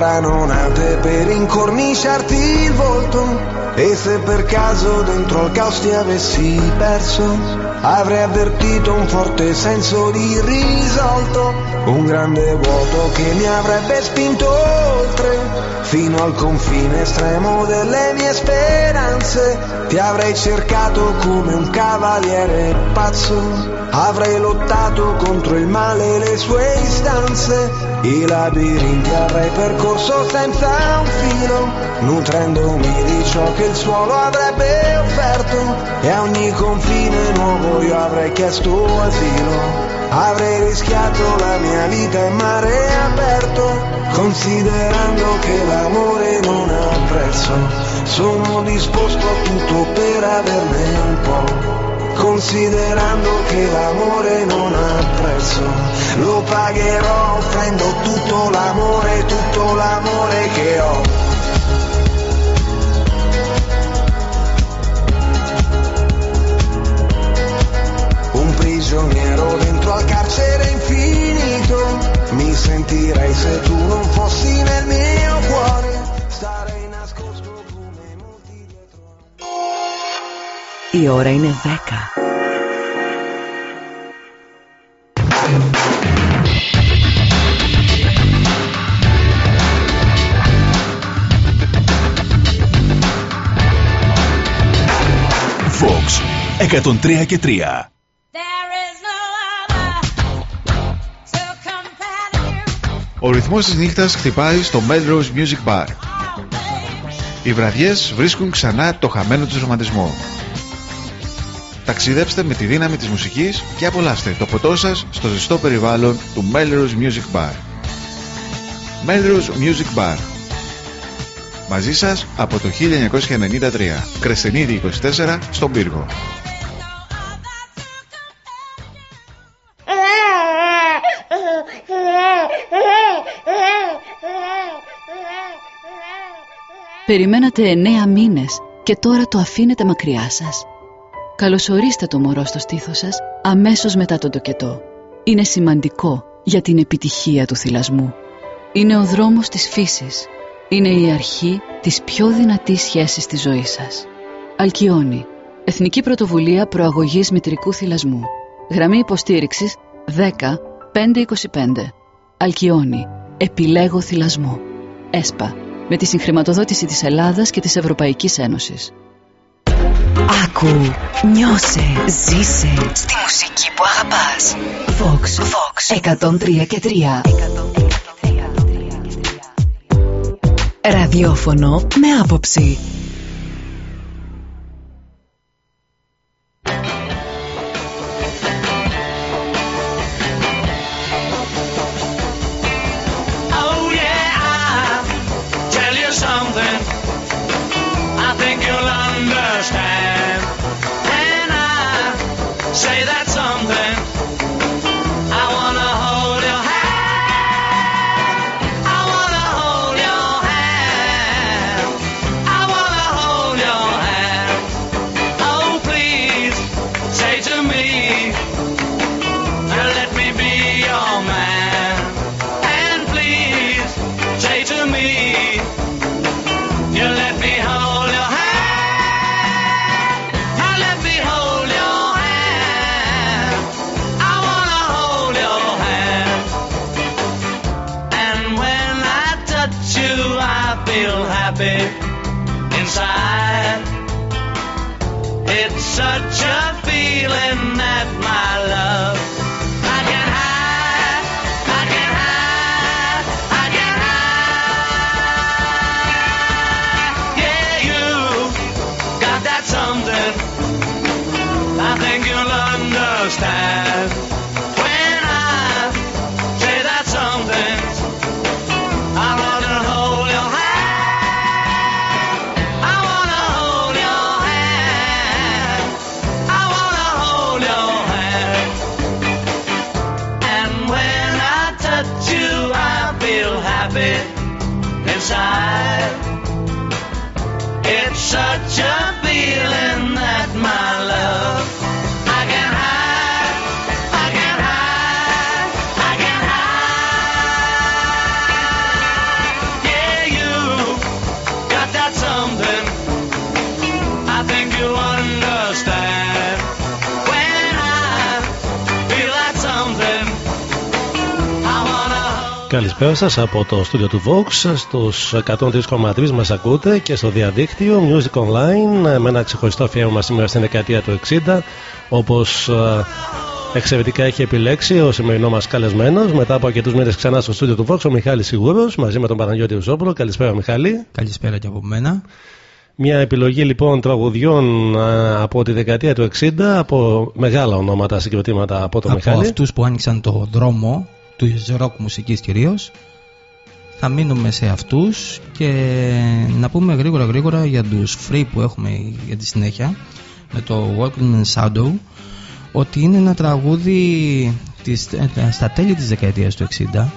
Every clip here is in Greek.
Sembrano nate per incorniciarti il volto. E se per caso dentro al caos ti avessi perso, avrei avvertito un forte senso di risolto, un grande vuoto che mi avrebbe spinto oltre, fino al confine estremo delle mie speranze. Ti avrei cercato come un cavaliere pazzo, avrei lottato contro il male e le sue istanze, i labirinti avrei percorso senza un filo, nutrendomi di ciò che il suolo avrebbe offerto e a ogni confine nuovo io avrei chiesto asilo. Avrei rischiato la mia vita in mare aperto, considerando che l'amore non ha prezzo. Sono disposto a tutto per averne un po', considerando che l'amore non ha prezzo. Lo pagherò offrendo tutto l'amore, tutto l'amore che ho. Dentro al carcere infinito. Mi sentirei se tu non fossi nel mio cuore. Starei nascosto come molti dietro. Η ώρα είναι 10. Fox 103 και 3. Ο ρυθμός της νύχτας χτυπάει στο Melrose Music Bar. Οι βραδιές βρίσκουν ξανά το χαμένο τους ρομαντισμό. Ταξιδέψτε με τη δύναμη της μουσικής και απολαύστε το ποτό σας στο ζεστό περιβάλλον του Melrose Music Bar. Melrose Music Bar. Μαζί σας από το 1993. Κρεσενίδη 24 στον Πύργο. Περιμένατε εννέα μήνες και τώρα το αφήνετε μακριά σας. Καλωσορίστε το μωρό στο στήθος σας αμέσως μετά τον τοκετό. Είναι σημαντικό για την επιτυχία του θυλασμού. Είναι ο δρόμος της φύσης. Είναι η αρχή της πιο δυνατής σχέσης της ζωής σας. Αλκιόνι. Εθνική Πρωτοβουλία Προαγωγής Μητρικού Θυλασμού. Γραμμή υποστήριξης 10 525. Αλκιόνι. Επιλέγω θυλασμό. ΕΣΠΑ με τη συγχρηματοδότηση της Ελλάδας και της Ευρωπαϊκής Ένωσης. Άκου, νιώσε, ζήσε στη μουσική που αγαπάς. Vox, Vox 103 και 3. Ραδιόφωνο με άποψη. Καλησπέρα σας από το στούντιο του Vox στους 103,3 μας ακούτε και στο διαδίκτυο Music Online με ένα ξεχωριστό αφιέρωμα σήμερα στην δεκαετία του 60 όπως ε, εξαιρετικά έχει επιλέξει ο σημερινό μας καλεσμένος. Μετά από αρκετούς μήνες ξανά στο στούντιο του Vox ο Μιχάλης Σιγούρος μαζί με τον Παναγιώτη Ουζόπουλο. Καλησπέρα Μιχάλη. Καλησπέρα και από μένα. Μια επιλογή λοιπόν τραγουδιών από τη δεκαετία του 60 από μεγάλα ονόματα συγκροτήματα από τον Μιχάλη. Από αυτούς που άνοιξαν το δρόμο του ροκ μουσικής κυρίως. Θα μείνουμε σε αυτούς και να πούμε γρήγορα γρήγορα για τους free που έχουμε για τη συνέχεια με το Walking in Shadow ότι είναι ένα τραγούδι της, ε, στα τέλη της δεκαετίας του 60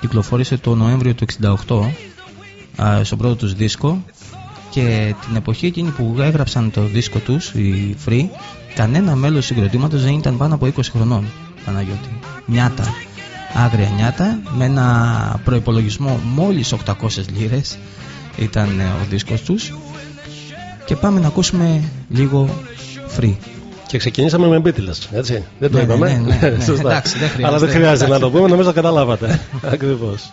κυκλοφόρησε το Νοέμβριο του 68 στον πρώτο τους δίσκο και την εποχή εκείνη που έγραψαν το δίσκο τους οι Free κανένα μέλος συγκροτήματος δεν ήταν πάνω από 20 χρονών Παναγιώτη. Νιάτα άγρια νιάτα με ένα προϋπολογισμό μόλις 800 λίρες ήταν ο δίσκος τους και πάμε να ακούσουμε λίγο free και ξεκινήσαμε με Beatles, έτσι. Δεν το ναι, είπαμε. Ναι, ναι, ναι, ναι. Εντάξει, δεν Αλλά δεν χρειάζεται να το πούμε, νομίζω καταλάβατε. Ακριβώς.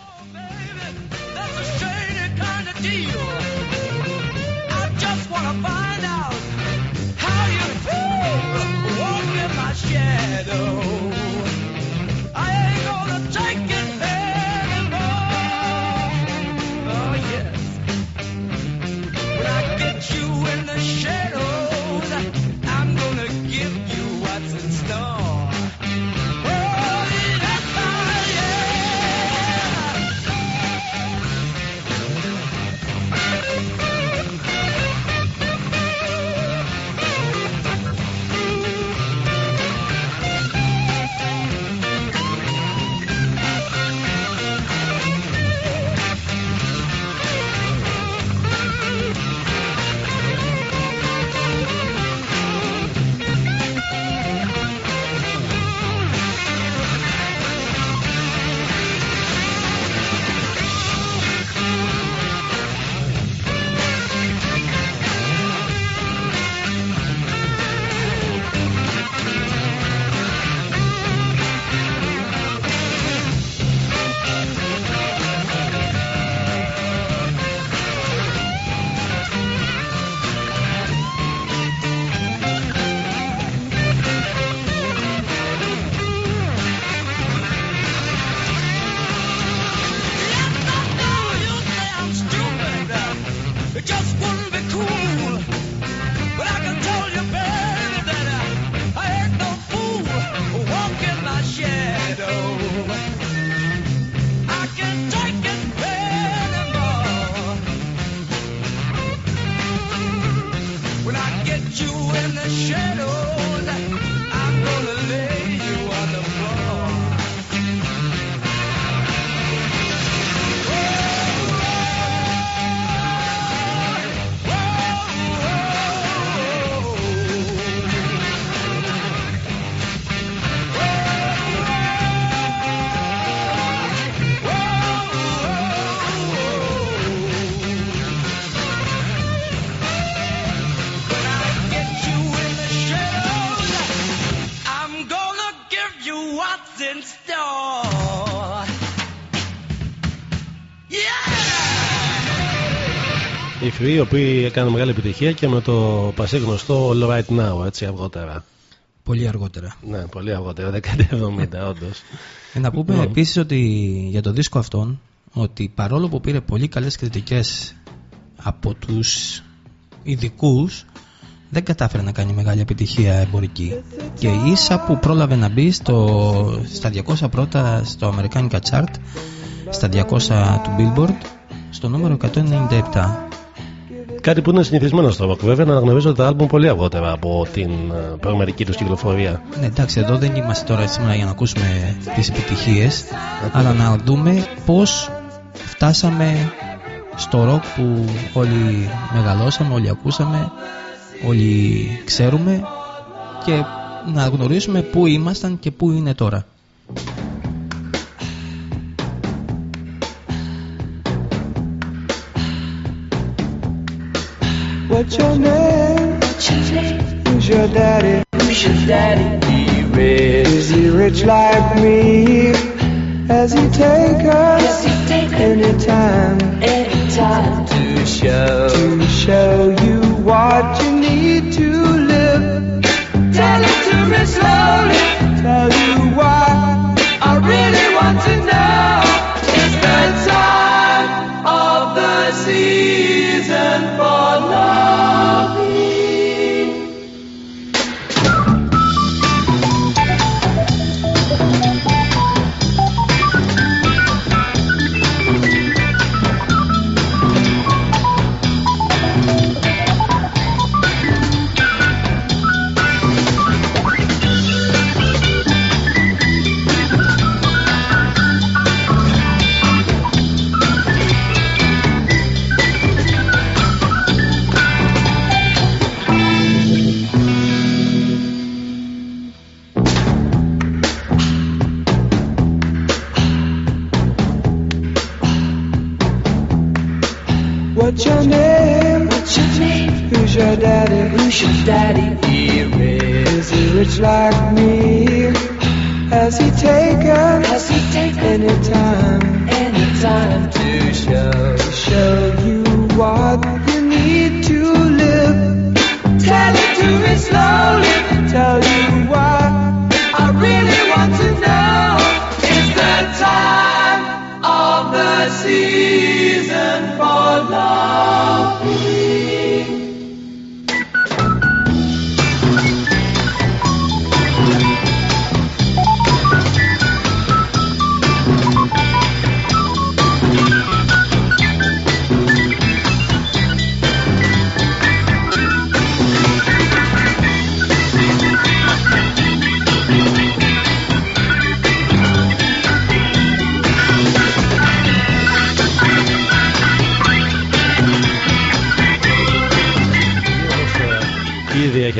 Οι οποίοι έκαναν μεγάλη επιτυχία και με το πασίγνωστο All Right Now, έτσι αργότερα. Πολύ αργότερα. Ναι, πολύ αργότερα, δεκαετία 70 όντως. Ε, να πούμε επίσης ότι για το δίσκο αυτόν, ότι παρόλο που πήρε πολύ καλές κριτικές από τους ειδικούς, δεν κατάφερε να κάνει μεγάλη επιτυχία εμπορική. Και ίσα που πρόλαβε να μπει στο, στα 200 πρώτα στο American Chart, στα 200 του Billboard, στο νούμερο 197. Κάτι που είναι συνηθισμένο στο rock, βέβαια, να αναγνωρίζω τα άλμπουμ πολύ αργότερα από την ε, πραγματική τους κυκλοφορία. Ναι, εντάξει, εδώ δεν είμαστε τώρα σήμερα για να ακούσουμε τις επιτυχίες, αλλά να δούμε πώς φτάσαμε στο ροκ που όλοι μεγαλώσαμε, όλοι ακούσαμε, όλοι ξέρουμε και να γνωρίσουμε πού ήμασταν και πού είναι τώρα. What's your name? What's your name? Who's your daddy? Who's your daddy? He rich. Is he rich like me? Has he taken any time Anytime to show to show you what you need to live? Tell it to me slowly. Tell you why I really daddy? Your daddy? Is he rich like me? Has he taken Has he taken any time anytime to show show you what you need to live? Tell it to me slowly. Tell you why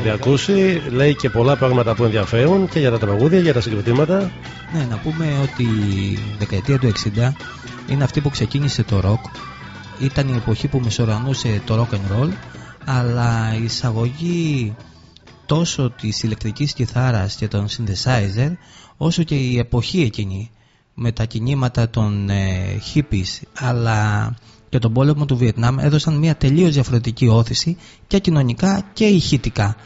έχετε ακούσει, λέει και πολλά πράγματα που ενδιαφέρουν και για τα τραγούδια, για τα συγκροτήματα. Ναι, να πούμε ότι η δεκαετία του 60 είναι αυτή που ξεκίνησε το rock. Ήταν η εποχή που μεσορανούσε το rock and roll, αλλά η εισαγωγή τόσο της ηλεκτρικής κιθάρας και των synthesizer, όσο και η εποχή εκείνη με τα κινήματα των ε, hippies, αλλά και τον πόλεμο του Βιετνάμ έδωσαν μια τελείως διαφορετική όθηση και κοινωνικά και ηχητικά.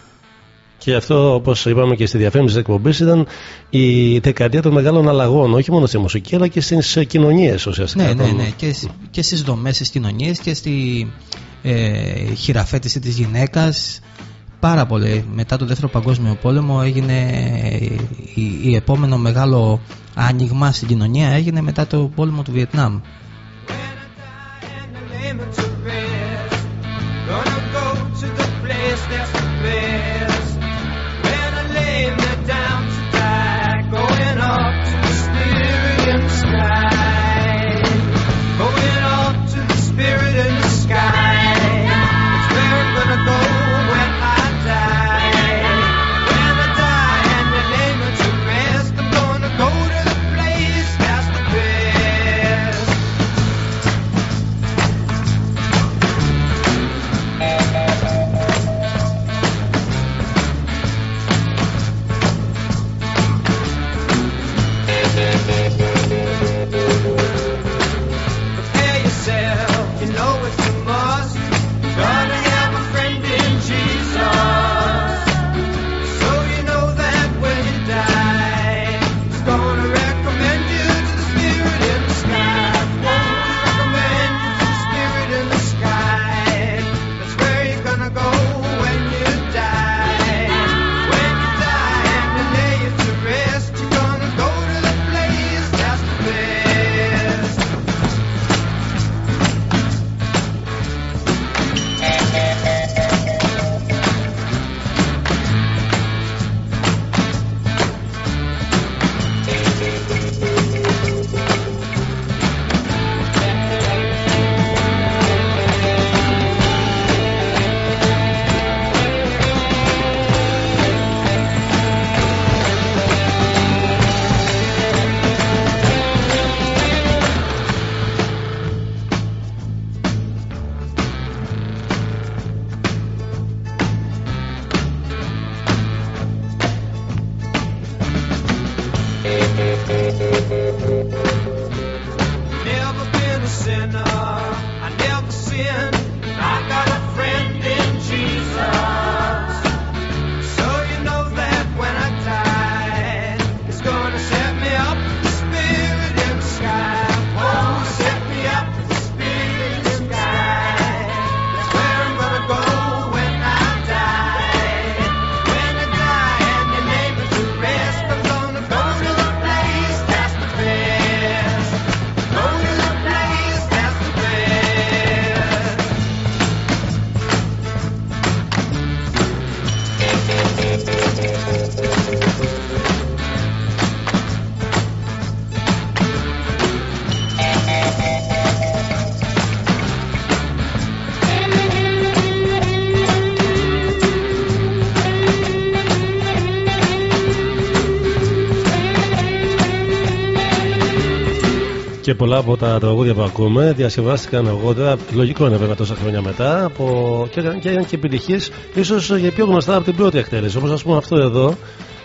Και αυτό, όπως είπαμε και στη διαφήμιση της εκπομπής, ήταν η δεκαετία των μεγάλων αλλαγών, όχι μόνο στη μουσική, αλλά και στις κοινωνίες ουσιαστικά. Ναι, ναι, των- ναι. Και, σ- και στις δομές της κοινωνίας και στη ε, χειραφέτηση της γυναίκας. Πάρα πολύ. Μετά το δεύτερο παγκόσμιο πόλεμο έγινε ε, η, η επόμενο μεγάλο άνοιγμα στην κοινωνία έγινε μετά το πόλεμο του Βιετνάμ. Thank you. Πολλά από τα τραγούδια που ακούμε διασκευάστηκαν αργότερα, λογικό είναι βέβαια τόσα χρόνια μετά, από... και έκαναν και, έκαναν και επιτυχίες, ίσως για πιο γνωστά από την πρώτη εκτέλεση. Όπως ας πούμε αυτό εδώ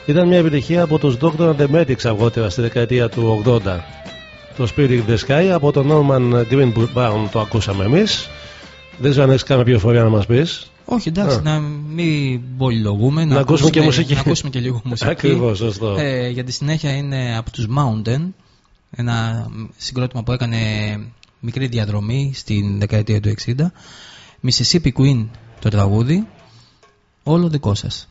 ήταν μια επιτυχία από τους Dr. and the Medics αργότερα στη δεκαετία του 80. Το Spirit in the Sky από τον Norman Greenbaum το ακούσαμε εμείς. Δεν ξέρω αν έχεις καμία πληροφορία να μας πεις. Όχι, εντάξει, Α. να μην πολυλογούμε. Να ακούσουμε και μουσική. Να ακούσουμε και λίγο μουσική. Ακριβώς, σωστό. Ε, για τη συνέχεια είναι από τους Mountain, ένα συγκρότημα που έκανε μικρή διαδρομή στην δεκαετία του 60. Mississippi Queen το τραγούδι, όλο δικό σας.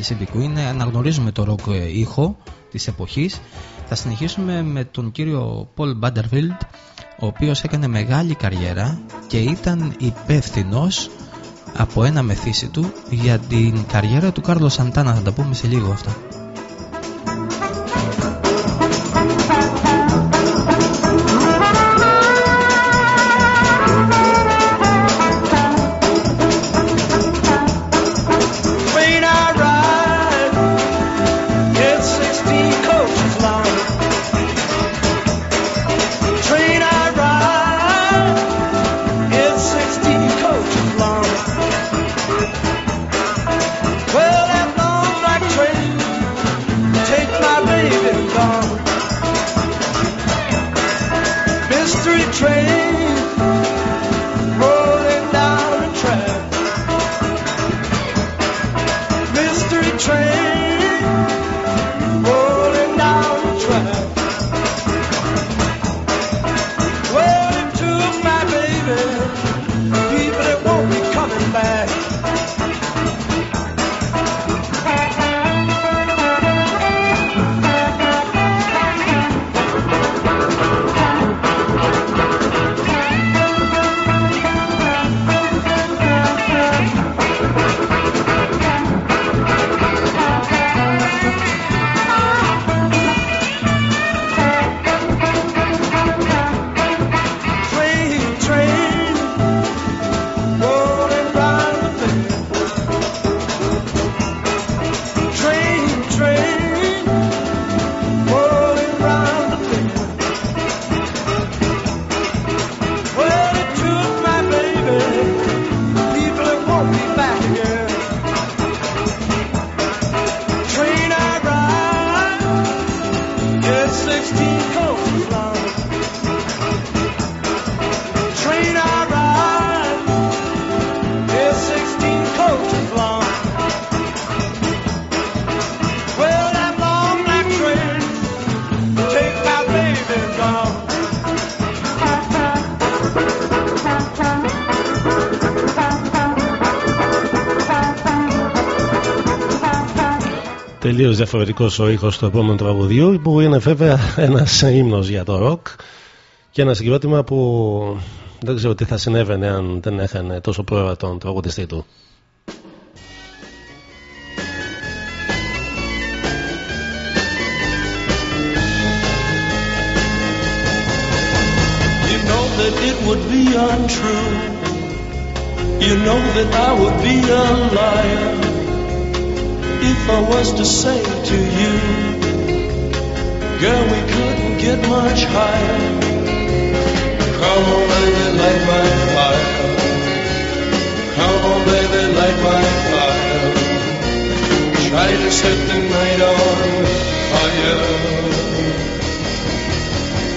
Αυτό με το Mississippi Queen ε, αναγνωρίζουμε το ροκ ε, ήχο της εποχής. Θα συνεχίσουμε με τον κύριο Paul Butterfield, ο οποίος έκανε μεγάλη καριέρα και ήταν υπεύθυνος από ένα μεθύσι του για την καριέρα του Κάρλος Σαντάνα. Θα τα πούμε σε λίγο αυτά. Τελείω διαφορετικός ο ήχος του επόμενου τραγουδιού, που είναι βέβαια ένας ύμνος για το ροκ και ένα συγκρότημα που δεν ξέρω τι θα συνέβαινε αν δεν έχανε τόσο πρόωρα τον τραγουδιστή του. You know that it would be untrue. You know that I would be a liar if I was to say to you, girl, we couldn't get much higher. Come on, baby, light my fire. Come on, baby, light my fire. Try to set the night on fire.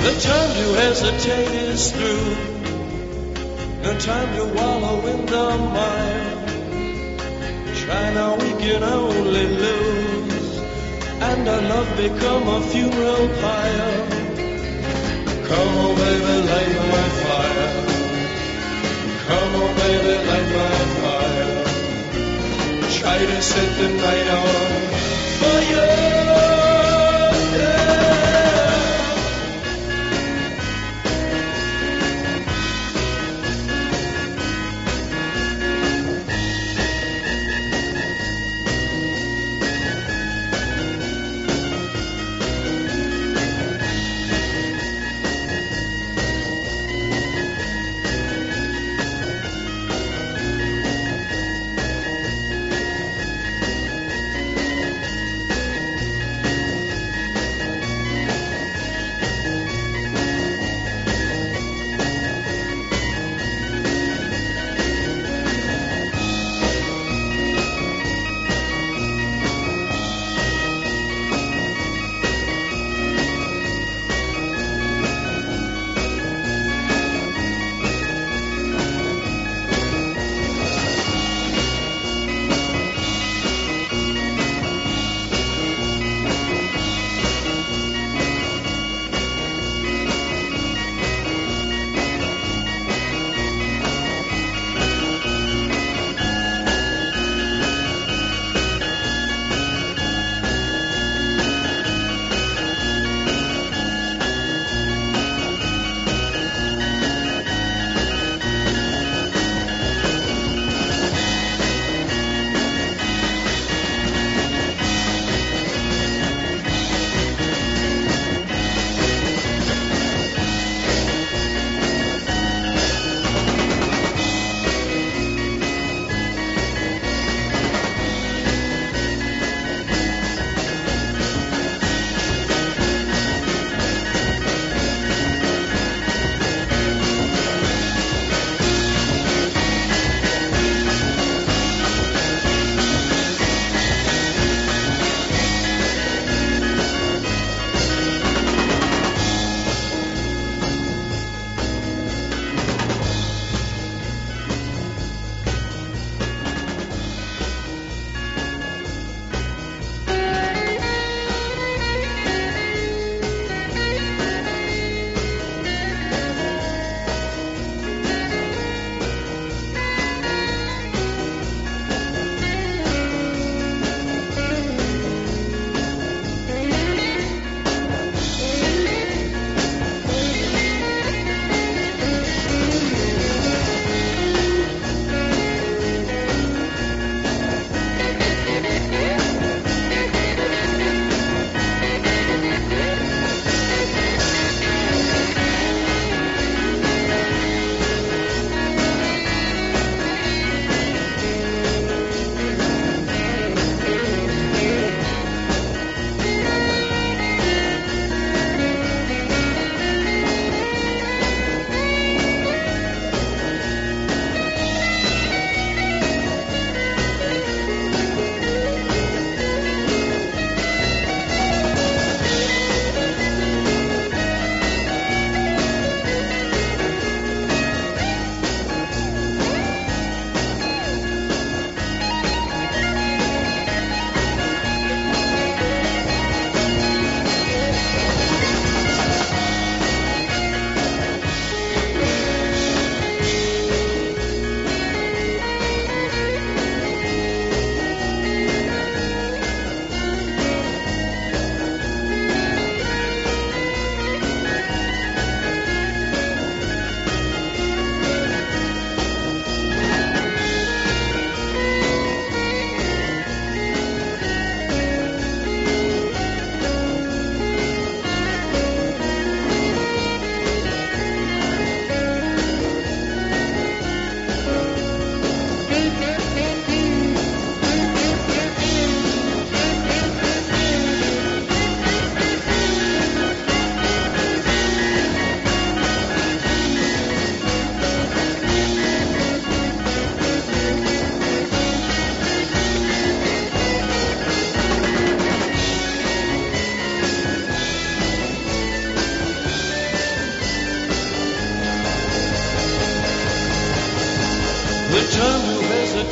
The time to hesitate is through. No time to wallow in the mire. Try now, we can only lose. And our love become a funeral pyre. Come on, baby, light my fire. Come on, baby, light my fire. Try to set the night on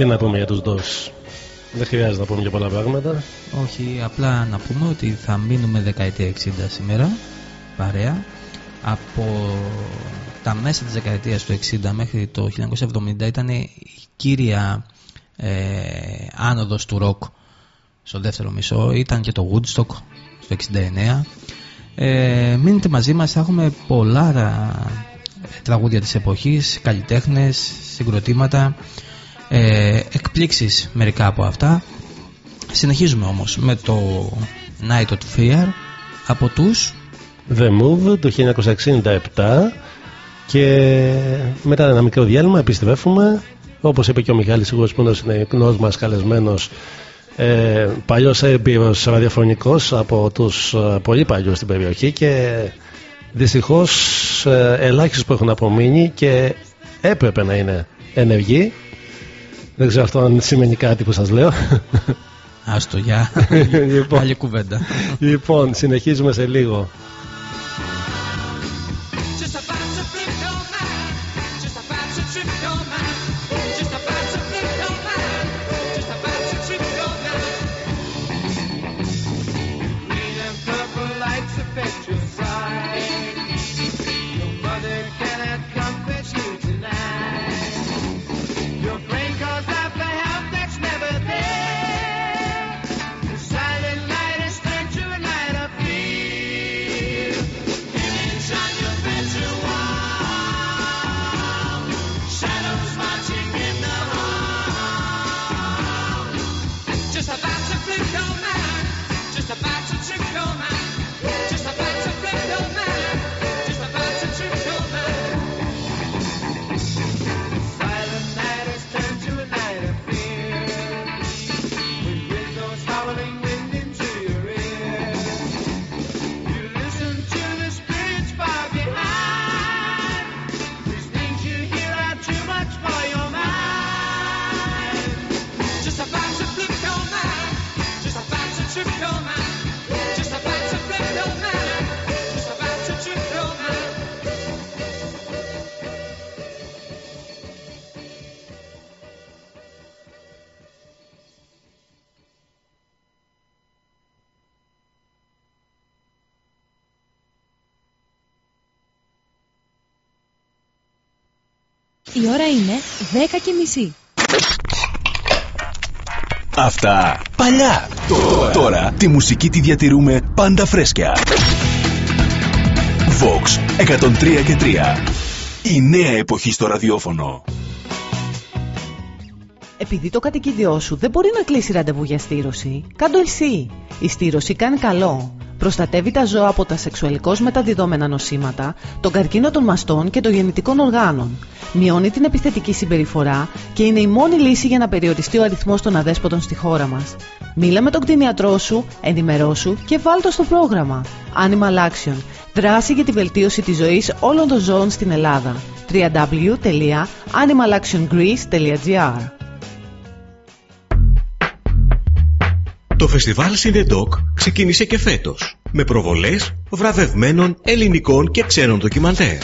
Τι να πούμε για τους DOS. Δεν χρειάζεται να πούμε για πολλά πράγματα. Όχι, απλά να πούμε ότι θα μείνουμε δεκαετία 60 σήμερα, παρέα. Από τα μέσα της δεκαετίας του 60 μέχρι το 1970 ήταν η κύρια ε, άνοδος του ροκ στο δεύτερο μισό. Ήταν και το Woodstock στο 69. Ε, μείνετε μαζί μας, θα έχουμε πολλά ε, τραγούδια της εποχής, καλλιτέχνες, συγκροτήματα, ε, εκπλήξεις μερικά από αυτά. Συνεχίζουμε όμως με το Night of Fear από τους The Move το 1967 και μετά ένα μικρό διάλειμμα επιστρέφουμε όπως είπε και ο Μιχάλης Σίγουρος που είναι ο γνός μας καλεσμένος ε, παλιός έμπειρος ραδιοφωνικός από τους ε, πολύ παλιούς στην περιοχή και δυστυχώς ε, ελάχιστος που έχουν απομείνει και έπρεπε να είναι ενεργοί δεν ξέρω αυτό αν σημαίνει κάτι που σας λέω Άστο για Λοιπόν. άλλη κουβέντα. λοιπόν συνεχίζουμε σε λίγο 10 και μισή. Αυτά παλιά. Τώρα, τώρα τη μουσική τη διατηρούμε πάντα φρέσκια. Vox 103 και 3. Η νέα εποχή στο ραδιόφωνο. Επειδή το κατοικίδιό σου δεν μπορεί να κλείσει ραντεβού για στήρωση, κάντο εσύ. Η στήρωση κάνει καλό. Προστατεύει τα ζώα από τα σεξουαλικώς μεταδιδόμενα νοσήματα, τον καρκίνο των μαστών και των γεννητικών οργάνων. Μειώνει την επιθετική συμπεριφορά και είναι η μόνη λύση για να περιοριστεί ο αριθμός των αδέσποτων στη χώρα μας. Μίλα με τον κτηνιατρό σου, ενημερώσου και βάλ το στο πρόγραμμα. Animal Action. Δράση για τη βελτίωση της ζωής όλων των ζώων στην Ελλάδα. www.animalactiongreece.gr Το φεστιβάλ Cinedoc ξεκίνησε και φέτος με προβολές βραβευμένων ελληνικών και ξένων ντοκιμαντέρ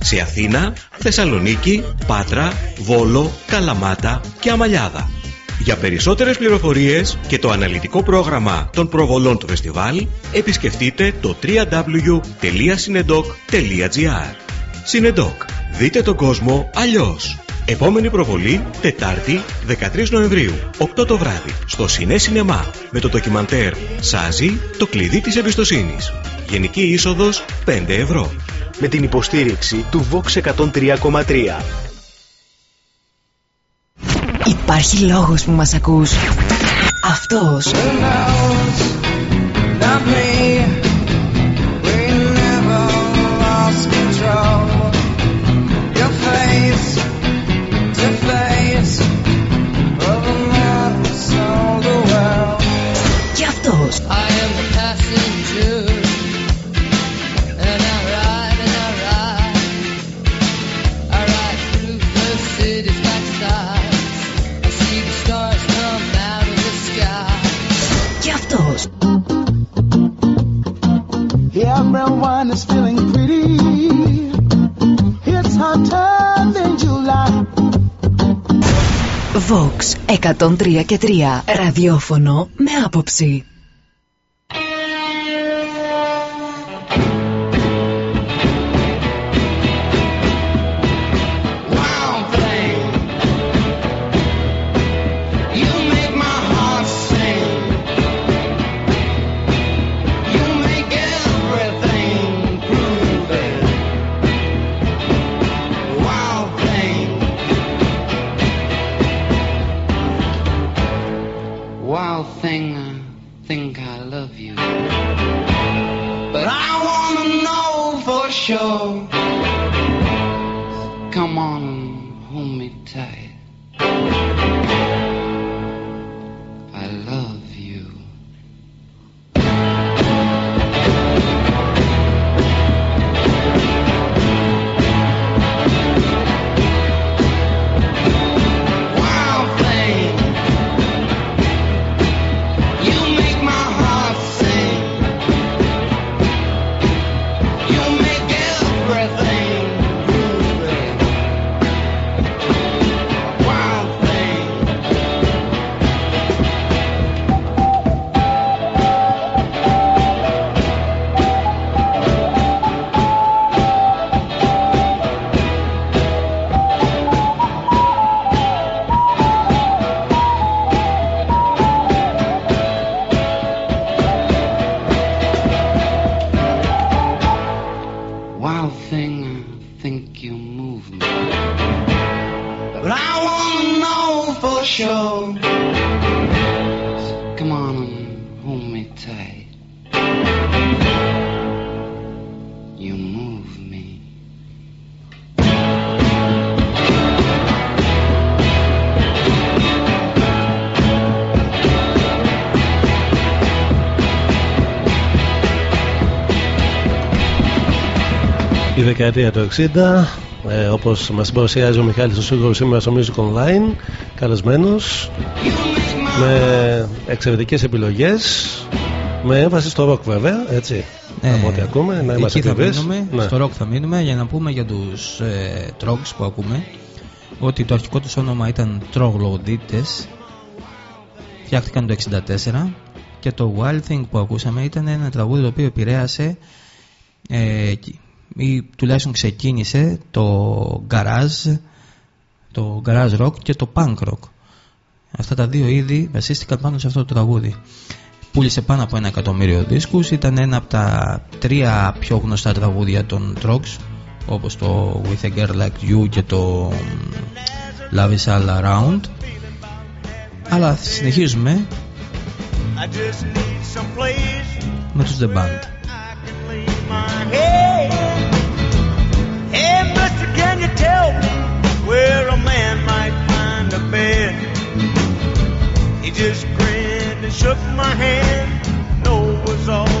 σε Αθήνα, Θεσσαλονίκη, Πάτρα, Βόλο, Καλαμάτα και Αμαλιάδα. Για περισσότερες πληροφορίες και το αναλυτικό πρόγραμμα των προβολών του φεστιβάλ επισκεφτείτε το www.synedoc.gr Synedoc. Δείτε τον κόσμο αλλιώς. Επόμενη προβολή Τετάρτη 13 Νοεμβρίου 8 το βράδυ στο Σινέ Σινεμά με το ντοκιμαντέρ «Σάζι, το κλειδί της εμπιστοσύνης». Γενική είσοδος 5 ευρώ. Με την υποστήριξη του Vox 103,3. Υπάρχει λόγος που μας ακούς. Αυτός. Not me. Everyone is feeling pretty. It's hotter than July. Vox 103 και 3. Ραδιόφωνο με άποψη. Δεκαετία του 60, ε, όπως μας παρουσιάζει ο Μιχάλης ο Σίγουρος σήμερα στο Music Online, καλεσμένος, με εξαιρετικές επιλογές, με έμφαση στο rock βέβαια, έτσι, από ό,τι ακούμε, να είμαστε εκεί θα ακριβείς. μείνουμε, Ναι. στο rock θα μείνουμε για να πούμε για τους ε, Trogs που ακούμε ότι το αρχικό τους όνομα ήταν Troglodytes φτιάχτηκαν το 64 και το Wild Thing που ακούσαμε ήταν ένα τραγούδι το οποίο επηρέασε ε, ή τουλάχιστον ξεκίνησε το garage το garage rock και το punk rock. Αυτά τα δύο είδη βασίστηκαν πάνω σε αυτό το τραγούδι. Πούλησε πάνω από ένα εκατομμύριο δίσκους. Ήταν ένα από τα τρία πιο γνωστά τραγούδια των Trogs όπως το With a Girl Like You και το mm, Love Is All Around. Αλλά συνεχίζουμε I just need some place με τους The Band tell me where a man might find a bed? He just grinned and shook my hand. No was all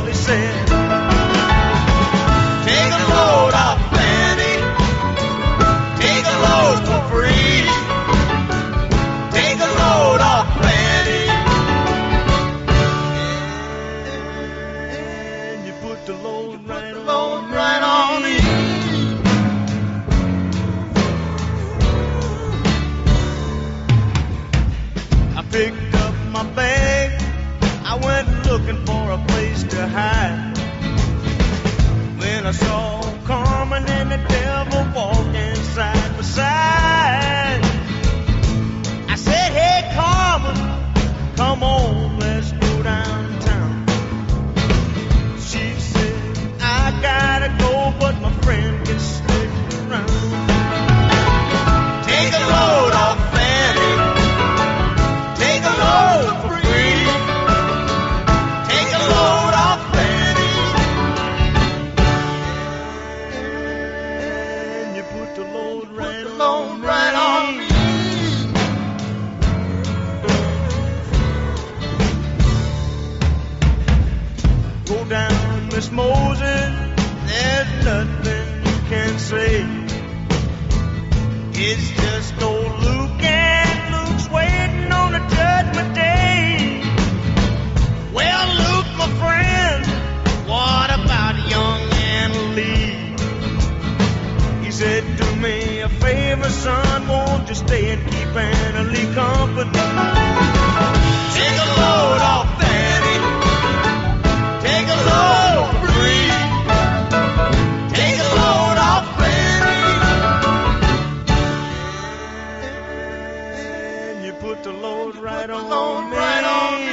for a place to hide. When I saw Carmen and the devil walking side by side, I said, Hey, Carmen, come on, let's go downtown. She said, I gotta go, but my friend can stick around. Take a load off. Son, won't you stay and keep Anna Lee company? Take a load off Fanny. Take a load off Bree. Take a load off Fanny. And you put the load right on me. Right on me.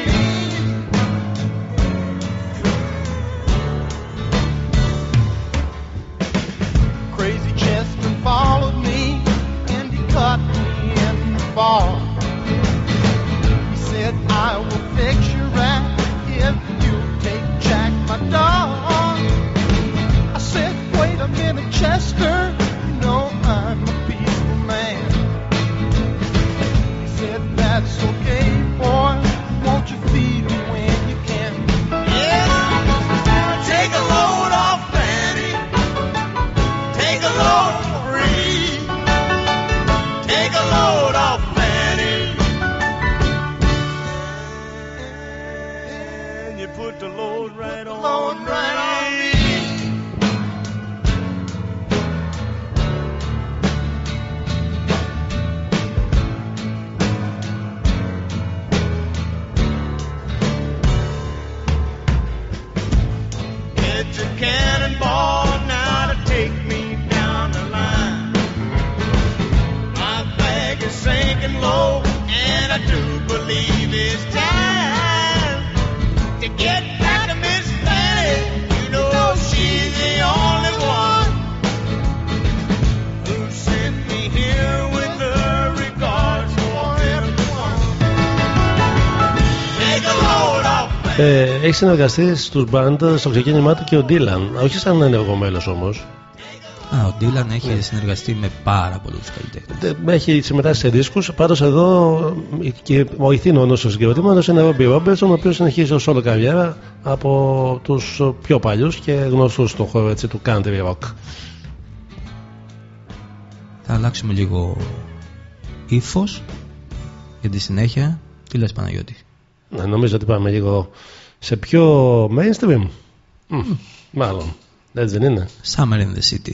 Έχεις συνεργαστεί στους μπάντρε στο ξεκίνημά του και ο Ντίλαν. Όχι σαν να είναι όμως. όμως. Α, ο Ντίλαν έχει συνεργαστεί με πάρα πολλούς καλλιτέχνες. Ε, Έχει συμμετάσχει σε δίσκους. Πάντως εδώ και βοηθήνω στο συγκροτήματος είναι ο Ρόμπι Ρόμπερτσον, ο οποίος συνεχίζει ως όλο καριέρα από τους πιο παλιούς και γνωστούς στον χώρο έτσι, του country rock. Θα αλλάξουμε λίγο ύφος για τη συνέχεια. Τι λες Παναγιώτη; Ναι, νομίζω ότι πάμε λίγο σε πιο mainstream. Μμ, μάλλον. Έτσι δεν είναι. Summer in the City.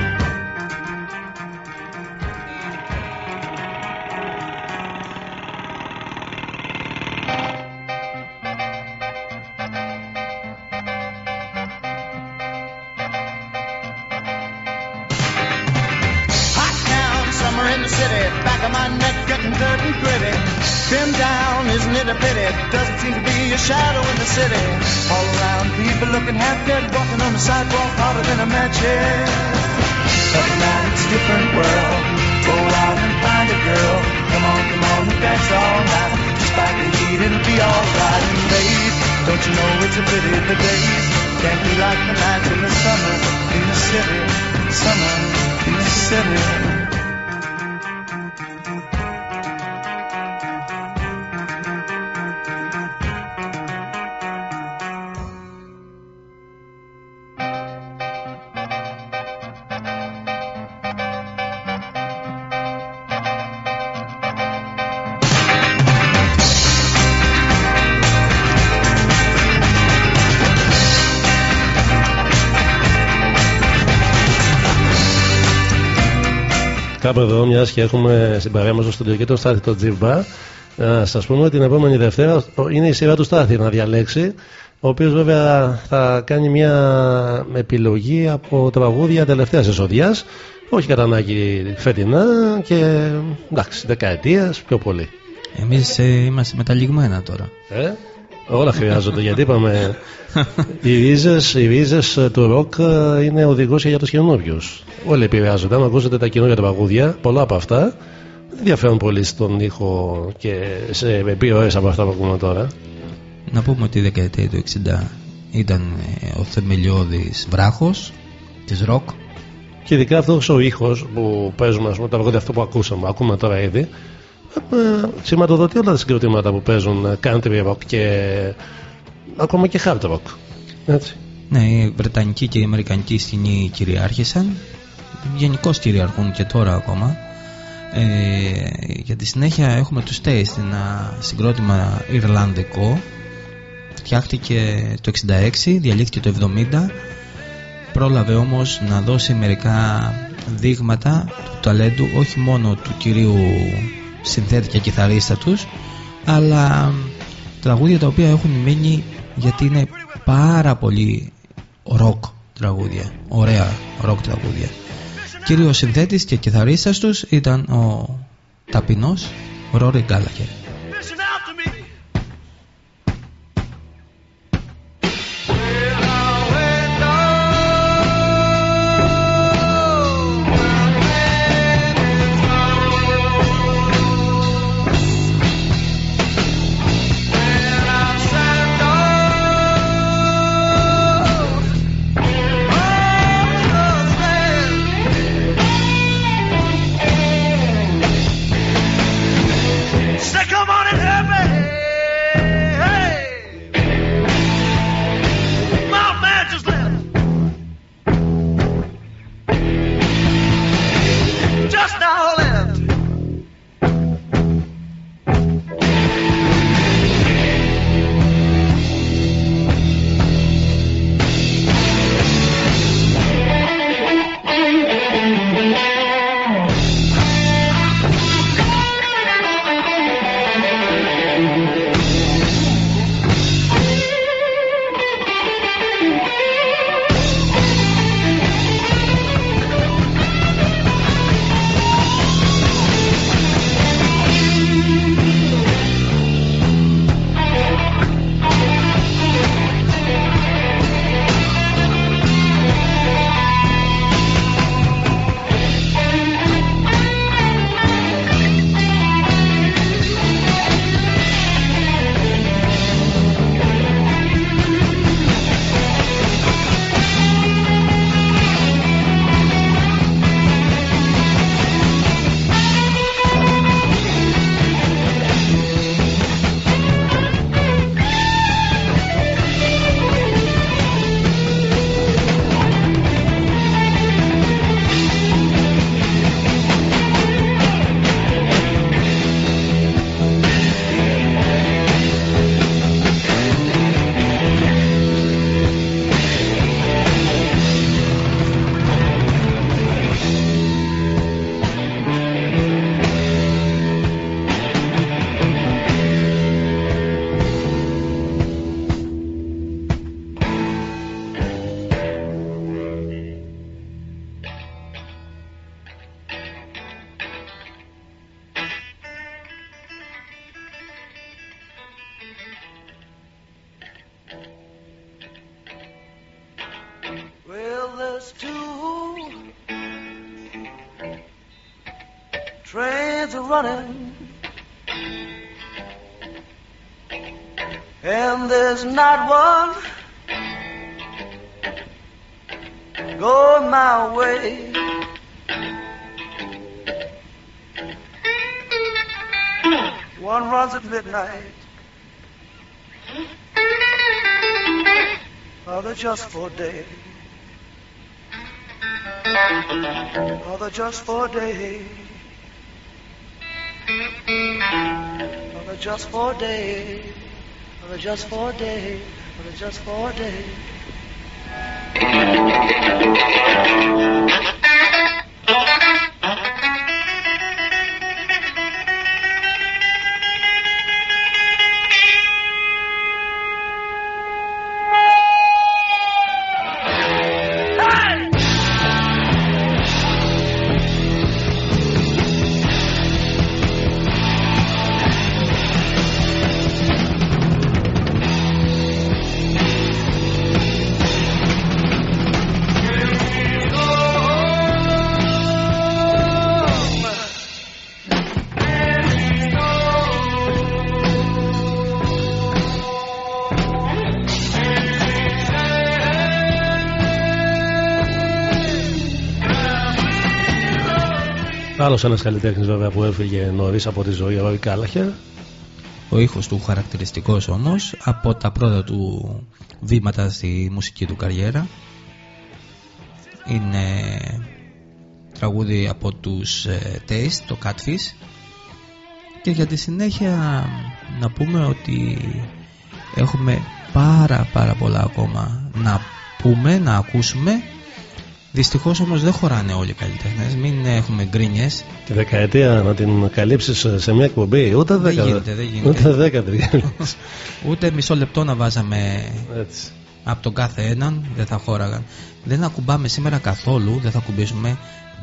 Κάπου εδώ, μια και έχουμε στην παρέα μας στο στούντιο και το Στάθη το Τζιμπά, να σας πούμε ότι την επόμενη Δευτέρα είναι η σειρά του Στάθη να διαλέξει. Ο οποίος βέβαια θα κάνει μια επιλογή από τραγούδια τελευταίας εισοδιά. Όχι κατά ανάγκη φετινά και εντάξει, δεκαετίας πιο πολύ. Εμείς είμαστε μεταλλιγμένα τώρα. Ε, όλα χρειάζονται γιατί είπαμε οι ρίζες, οι ρίζες του ροκ ε, είναι οδηγός για τους καινούριους. Όλοι επηρεάζονται. Αν ακούσετε τα καινούργια τραγούδια, πολλά από αυτά δεν διαφέρουν πολύ στον ήχο και σε επιρροές από αυτά που ακούμε τώρα. Να πούμε ότι η δεκαετία του 60 ήταν ε, ο θεμελιώδης βράχος της ροκ Και ειδικά αυτός ο ήχος που παίζουμε, ας πούμε, τα τραγούδια αυτό που ακούσαμε, ακούμε τώρα ήδη, ε, σηματοδοτεί όλα τα συγκροτήματα που παίζουν ε, country rock και ακόμα και hard rock. Έτσι. Ναι, η Βρετανική και η Αμερικανική σκηνή κυριάρχησαν. Γενικώ κυριαρχούν και τώρα ακόμα. Ε, για τη συνέχεια έχουμε τους States, ένα συγκρότημα Ιρλανδικό. Φτιάχτηκε το 66, διαλύθηκε το 70. Πρόλαβε όμως να δώσει μερικά δείγματα του ταλέντου όχι μόνο του κυρίου συνθέτη και κιθαρίστα τους αλλά τραγούδια τα οποία έχουν μείνει γιατί είναι πάρα πολύ ροκ τραγούδια ωραία ροκ τραγούδια. Κύριος συνθέτης και κιθαρίστας τους ήταν ο ταπεινός Ρόρι Γκάλαχερ day. Other just for a day. Other just for a day. Άλλος ένας καλλιτέχνης βέβαια που έφυγε νωρίς από τη ζωή, ο Ρόι Κάλαχερ. Ο ήχος του χαρακτηριστικός όμως από τα πρώτα του βήματα στη μουσική του καριέρα είναι τραγούδι από τους ε, Taste, το Catfish και για τη συνέχεια να πούμε ότι έχουμε πάρα πάρα πολλά ακόμα να πούμε, να ακούσουμε Δυστυχώς όμως δεν χωράνε όλοι οι καλλιτέχνες Μην έχουμε γκρίνιες Τη δεκαετία να την καλύψεις σε μια εκπομπή Ούτε Δεν δέκα γίνεται, δεν γίνεται. Ούτε δέκα δεν Ούτε μισό λεπτό να βάζαμε Έτσι. από τον κάθε έναν δεν θα χώραγαν. Δεν ακουμπάμε σήμερα καθόλου, δεν θα ακουμπήσουμε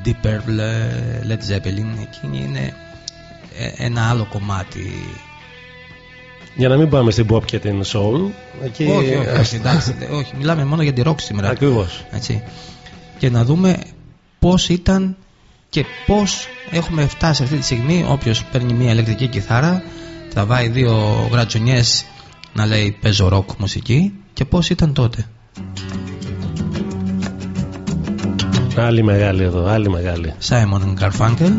Deep Purple, ε, Led Zeppelin. Εκείνη είναι ε, ένα άλλο κομμάτι. Για να μην πάμε στην pop και την soul εκεί... Όχι, όχι, όχι, εντάξει, όχι, μιλάμε μόνο για τη rock σήμερα. Ακριβώς. Έτσι. Και να δούμε πώς ήταν και πώς έχουμε φτάσει αυτή τη στιγμή όποιος παίρνει μια ηλεκτρική κιθάρα τραβάει δύο γρατσονιές να λέει παίζω rock μουσική και πώς ήταν τότε. Άλλη μεγάλη εδώ, άλλη μεγάλη Simon Garfunkel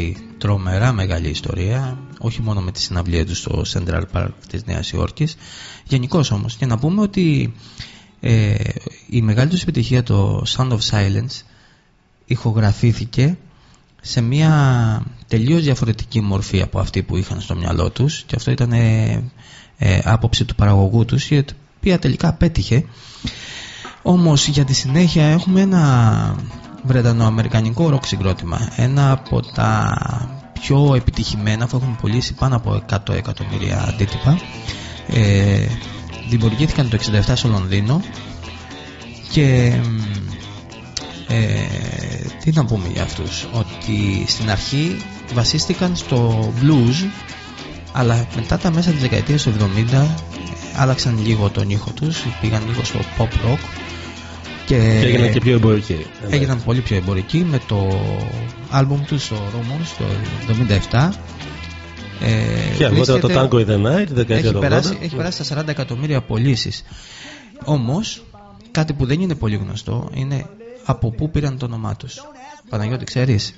έχουν γράψει τρομερά μεγάλη ιστορία όχι μόνο με τη συναυλία του στο Central Park της Νέας Υόρκης. Γενικώς όμως και να πούμε ότι ε, η μεγάλη τους επιτυχία το Sound of Silence ηχογραφήθηκε σε μια τελείως διαφορετική μορφή από αυτή που είχαν στο μυαλό τους. Και αυτό ήταν ε, ε, άποψη του παραγωγού τους η οποία τελικά πέτυχε. Όμως για τη συνέχεια έχουμε ένα βρετανοαμερικανικό ροκ συγκρότημα. Ένα από τα πιο επιτυχημένα που έχουν πουλήσει πάνω από 100 εκατομμύρια αντίτυπα ε, δημιουργήθηκαν το 67 στο Λονδίνο και ε, τι να πούμε για αυτούς ότι στην αρχή βασίστηκαν στο blues αλλά μετά τα μέσα της δεκαετίας του 70 άλλαξαν λίγο τον ήχο τους πήγαν λίγο στο pop rock και, Και έγιναν και πιο εμπορικοί. έγιναν πολύ πιο εμπορικοί με το άλμπουμ τους στο Romans το 77 ε, Και αργότερα το βρίσκεται- Tango in the Night, τη δεκαετία έχει του 80. περάσει, έχει περάσει στα 40 εκατομμύρια πωλήσεις. Όμως κάτι που δεν είναι πολύ γνωστό είναι από πού πήραν το όνομά τους Παναγιώτη ξέρεις;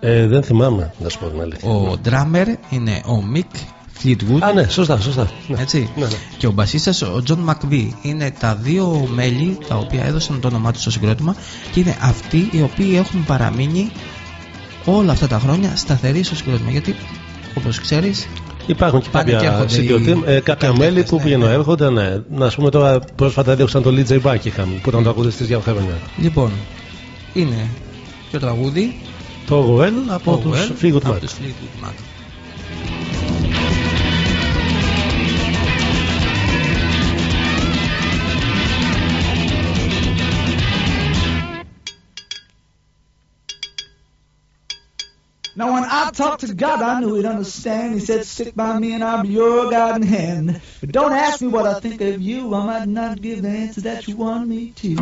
Ε, δεν θυμάμαι, να σου πω την αλήθεια. Ο drummer είναι ο Mick Fleetwood. Α, ναι, σωστά, σωστά. Έτσι. Και ο μπασίστας ο John McVie. Είναι τα δύο μέλη τα οποία έδωσαν το όνομά τους στο συγκρότημα και είναι αυτοί οι οποίοι έχουν παραμείνει όλα αυτά τα χρόνια σταθεροί στο συγκρότημα. Γιατί, όπως ξέρεις, Υπάρχουν και πάνε κάποια, έρχονται συγκροτή- οι- ε, κάποια μέλη που πηγαίνουν έρχονται, ναι. Να πούμε τώρα πρόσφατα έδιωξαν το Lee J. Buckingham που ήταν τραγουδιστής για χρόνια. Λοιπόν, είναι το τραγούδι Το Well από το τους Well Fleetwood από Mac. Now when I talked to God, I knew He'd understand. He said, "Stick by me, and I'll be your guiding hand." But don't ask me what I think of you. I might not give the answer that you want me to.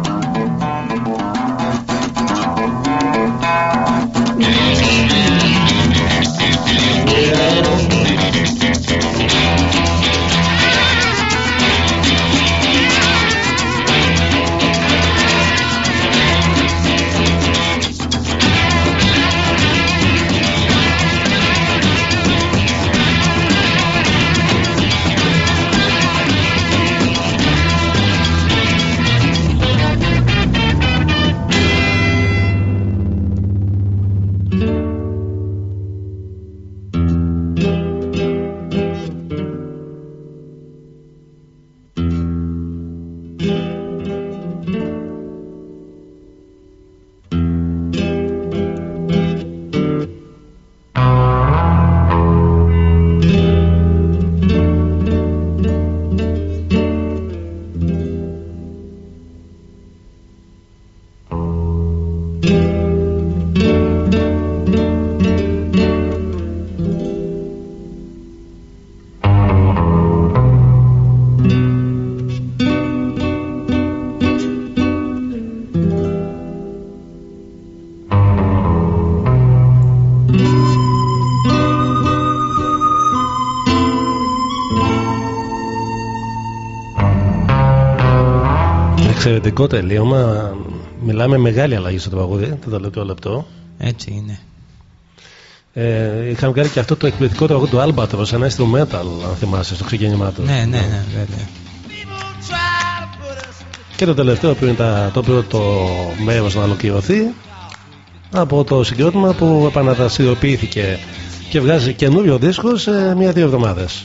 Εξαιρετικό τελείωμα. Μιλάμε μεγάλη αλλαγή στο τραγούδι, το τελευταίο λεπτό. Έτσι είναι. Ε, είχαμε κάνει και αυτό το εκπληκτικό τραγούδι του Albatros, ένα instrumental, αν θυμάσαι, στο ξεκίνημά του. Ναι, ναι, ναι, βέβαια. Και το τελευταίο πριν τα, το πρώτο μέρος να ολοκληρωθεί από το συγκρότημα που επαναδραστηριοποιήθηκε και βγάζει καινούριο δίσκο σε μία-δύο εβδομάδες.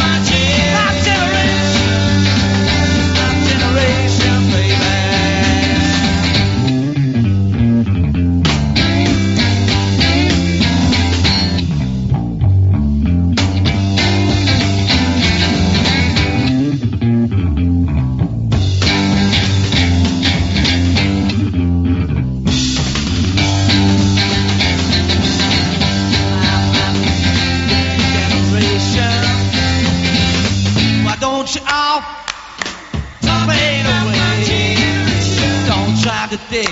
dig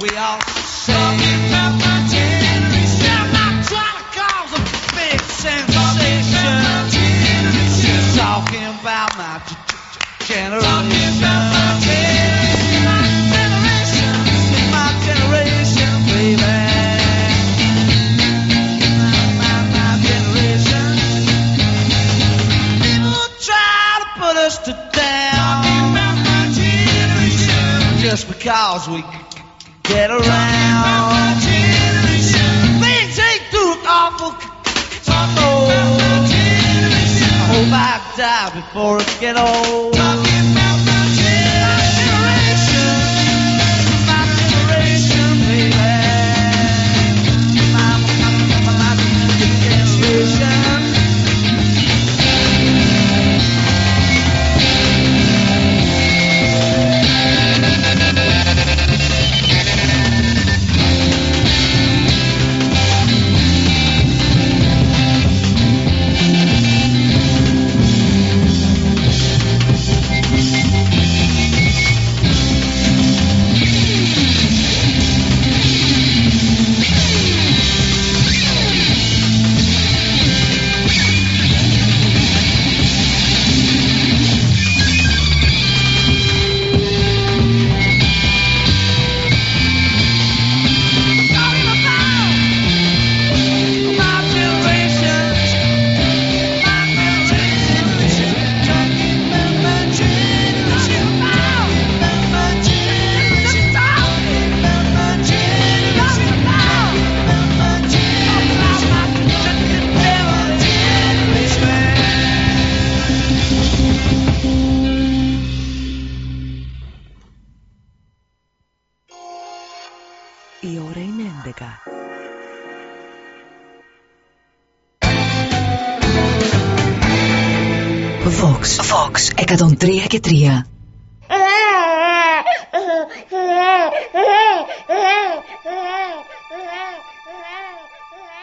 we all sing. Talking about my generation. I'm not trying to cause a big sensation. Talking about my generation. Talking about my generation. My generation, baby. My, my generation. Try to put us to down. Just because we get around. Things ain't too awful. I hope I die before it get old. 103 και 3.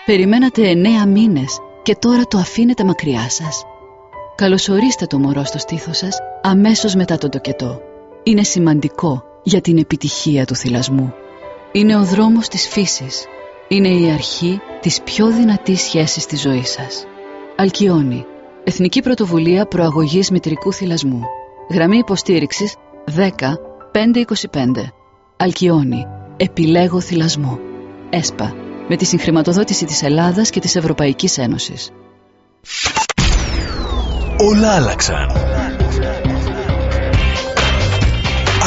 Περιμένατε εννέα μήνες και τώρα το αφήνετε μακριά σας. Καλωσορίστε το μωρό στο στήθος σας αμέσως μετά τον τοκετό. Είναι σημαντικό για την επιτυχία του θυλασμού. Είναι ο δρόμος της φύσης. Είναι η αρχή της πιο δυνατής σχέσης της ζωής σας. Αλκιόνι. Εθνική Πρωτοβουλία Προαγωγής Μητρικού Θυλασμού. Γραμμή υποστήριξης 10 525. Αλκιόνι. Επιλέγω θυλασμό. ΕΣΠΑ. Με τη συγχρηματοδότηση της Ελλάδας και της Ευρωπαϊκής Ένωσης. Όλα άλλαξαν.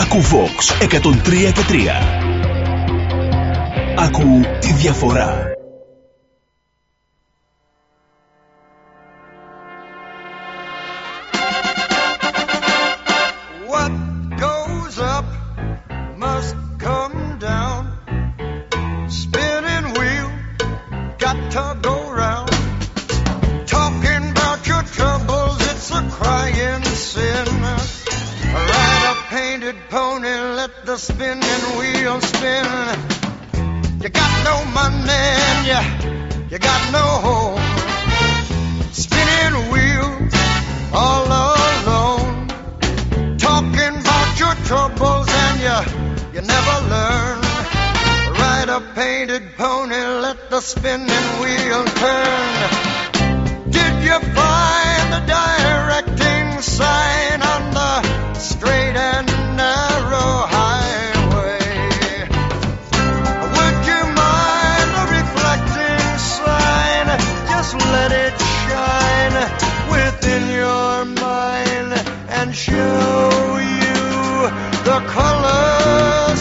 Ακού Vox 103 και 3. Ακού τη διαφορά. The spinning wheel spin. You got no money and you, you got no home. Spinning wheel, all alone. Talking about your troubles and you, you never learn. Ride a painted pony, let the spinning wheel turn. Did you find the directing sign show you the colors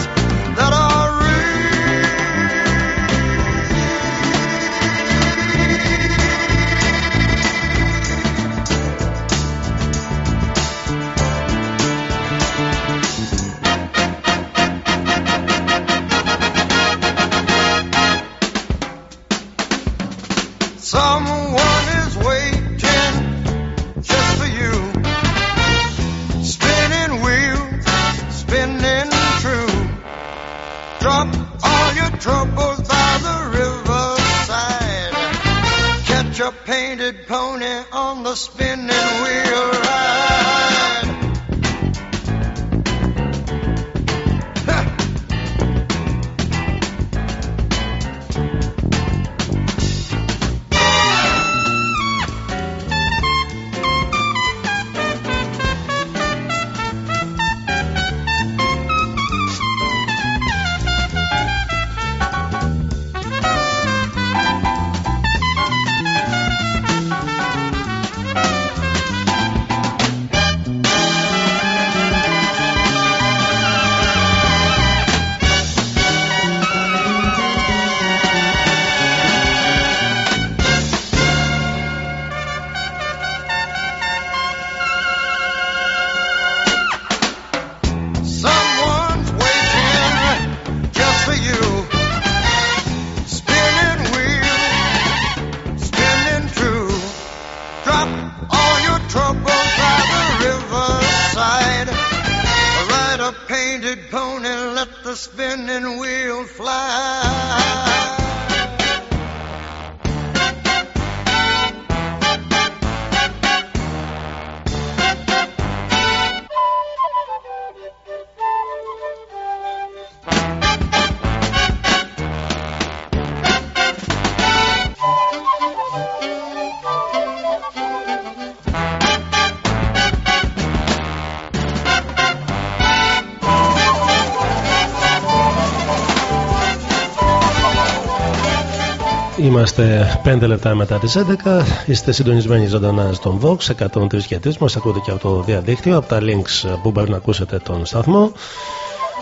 5 λεπτά μετά τις 11. Είστε συντονισμένοι ζωντανά στον Vox 103 και 3. Μας ακούτε και από το διαδίκτυο, από τα links που μπορεί να ακούσετε τον σταθμό.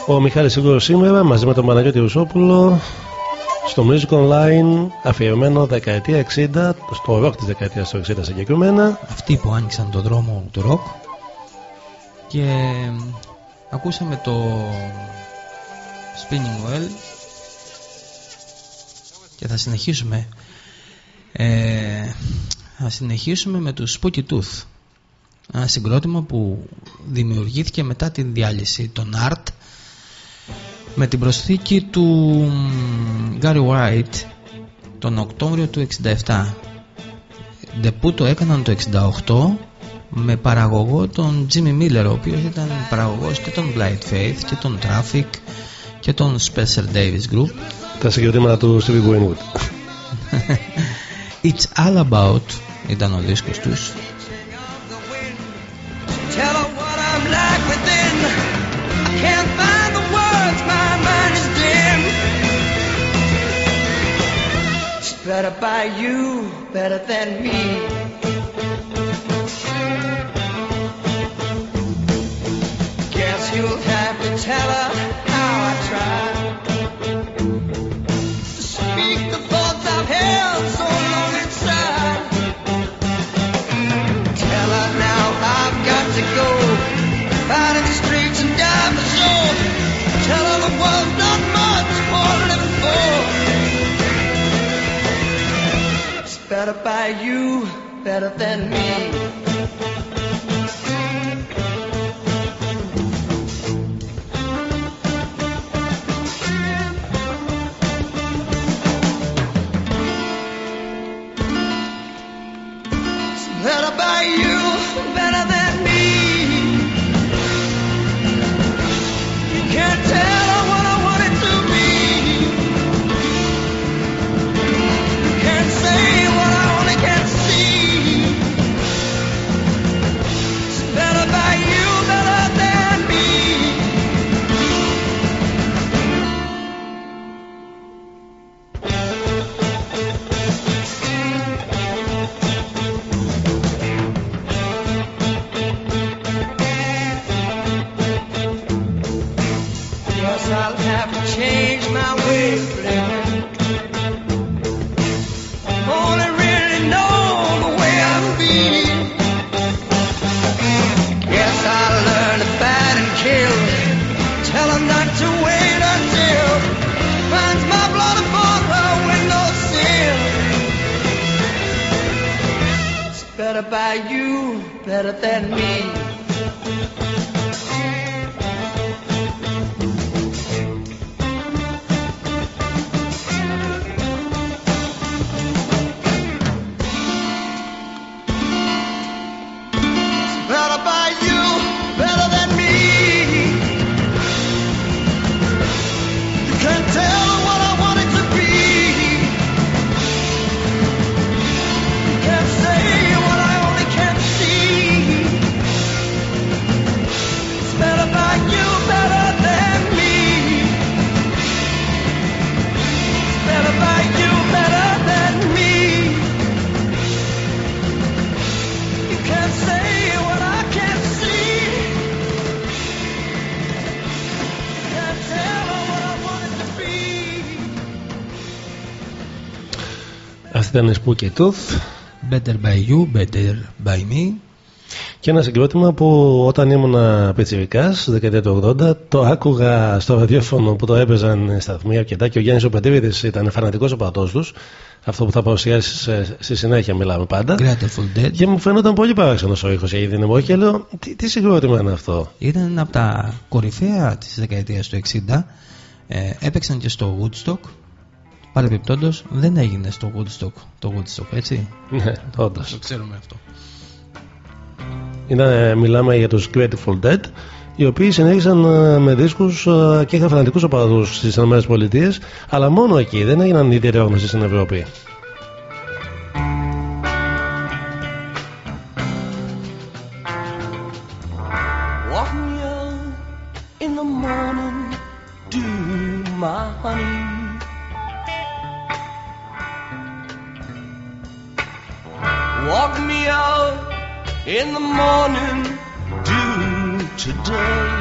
Ο Μιχάλης Σίγουρος σήμερα μαζί με τον Παναγιώτη Ρουσόπουλο στο Music Online αφιερωμένο δεκαετία 60, στο rock της δεκαετίας του 60 συγκεκριμένα. Αυτοί που άνοιξαν τον δρόμο του ροκ και ακούσαμε το Spinning Well και θα συνεχίσουμε ε, θα συνεχίσουμε με τους Spooky Tooth. Ένα συγκρότημα που δημιουργήθηκε μετά την διάλυση των Art με την προσθήκη του Gary White τον Οκτώβριο του 67 Ντεπού το έκαναν το 68 με παραγωγό τον Jimmy Miller ο οποίος ήταν παραγωγός και τον Blind Faith και τον Traffic και τον Spencer Davis Group. Τα συγκροτήματα του Stevie Winwood. It's All About ήταν ο δίσκος τους Tell her what I'm like within. I can't find the words, my mind is dim. It's better by you, better than me. Guess you'll have to tell her better by you, better than me. Ήταν η Spooky Tooth. Better by you, better by me Και ένα συγκρότημα που όταν ήμουν πιτσιρικάς, στη δεκαετία του 80, το άκουγα στο ραδιόφωνο που το έπαιζαν οι σταθμοί αρκετά και ο Γιάννης ο Πετρίδης ήταν φανατικός οπαδός τους. Αυτό που θα παρουσιάσει σε- στη συνέχεια μιλάμε πάντα. Grateful Dead Και μου φαίνονταν πολύ παράξενος ο ήχος για την εποχή και λέω τι, τι συγκρότημα είναι αυτό; ήταν ένα από τα κορυφαία της δεκαετίας του 60 Ε, έπαιξαν και στο Woodstock. Παρεμπιπτόντως δεν έγινε στο Woodstock το Woodstock, έτσι; Ναι, όντως. Το ξέρουμε αυτό. Ήταν, μιλάμε για τους Grateful Dead οι οποίοι συνέχισαν ε, με δίσκους ε, και είχαν φανατικούς οπαδούς στις ΗΠΑ αλλά μόνο εκεί δεν έγιναν ιδιαίτερα γνωστοί στην Ευρώπη. In the morning, do today.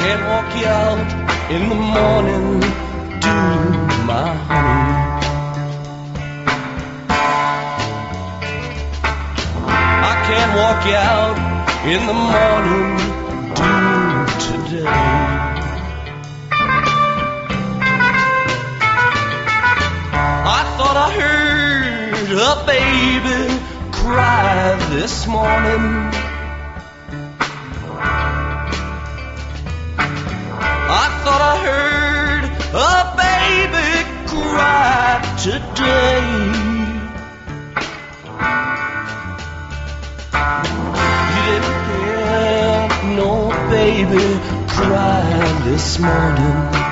Can't walk you out in the morning, do my honey. I can't walk you out in the morning, do today. Thought I heard a baby cry this morning. I thought I heard a baby cry today. You didn't hear no baby cry this morning.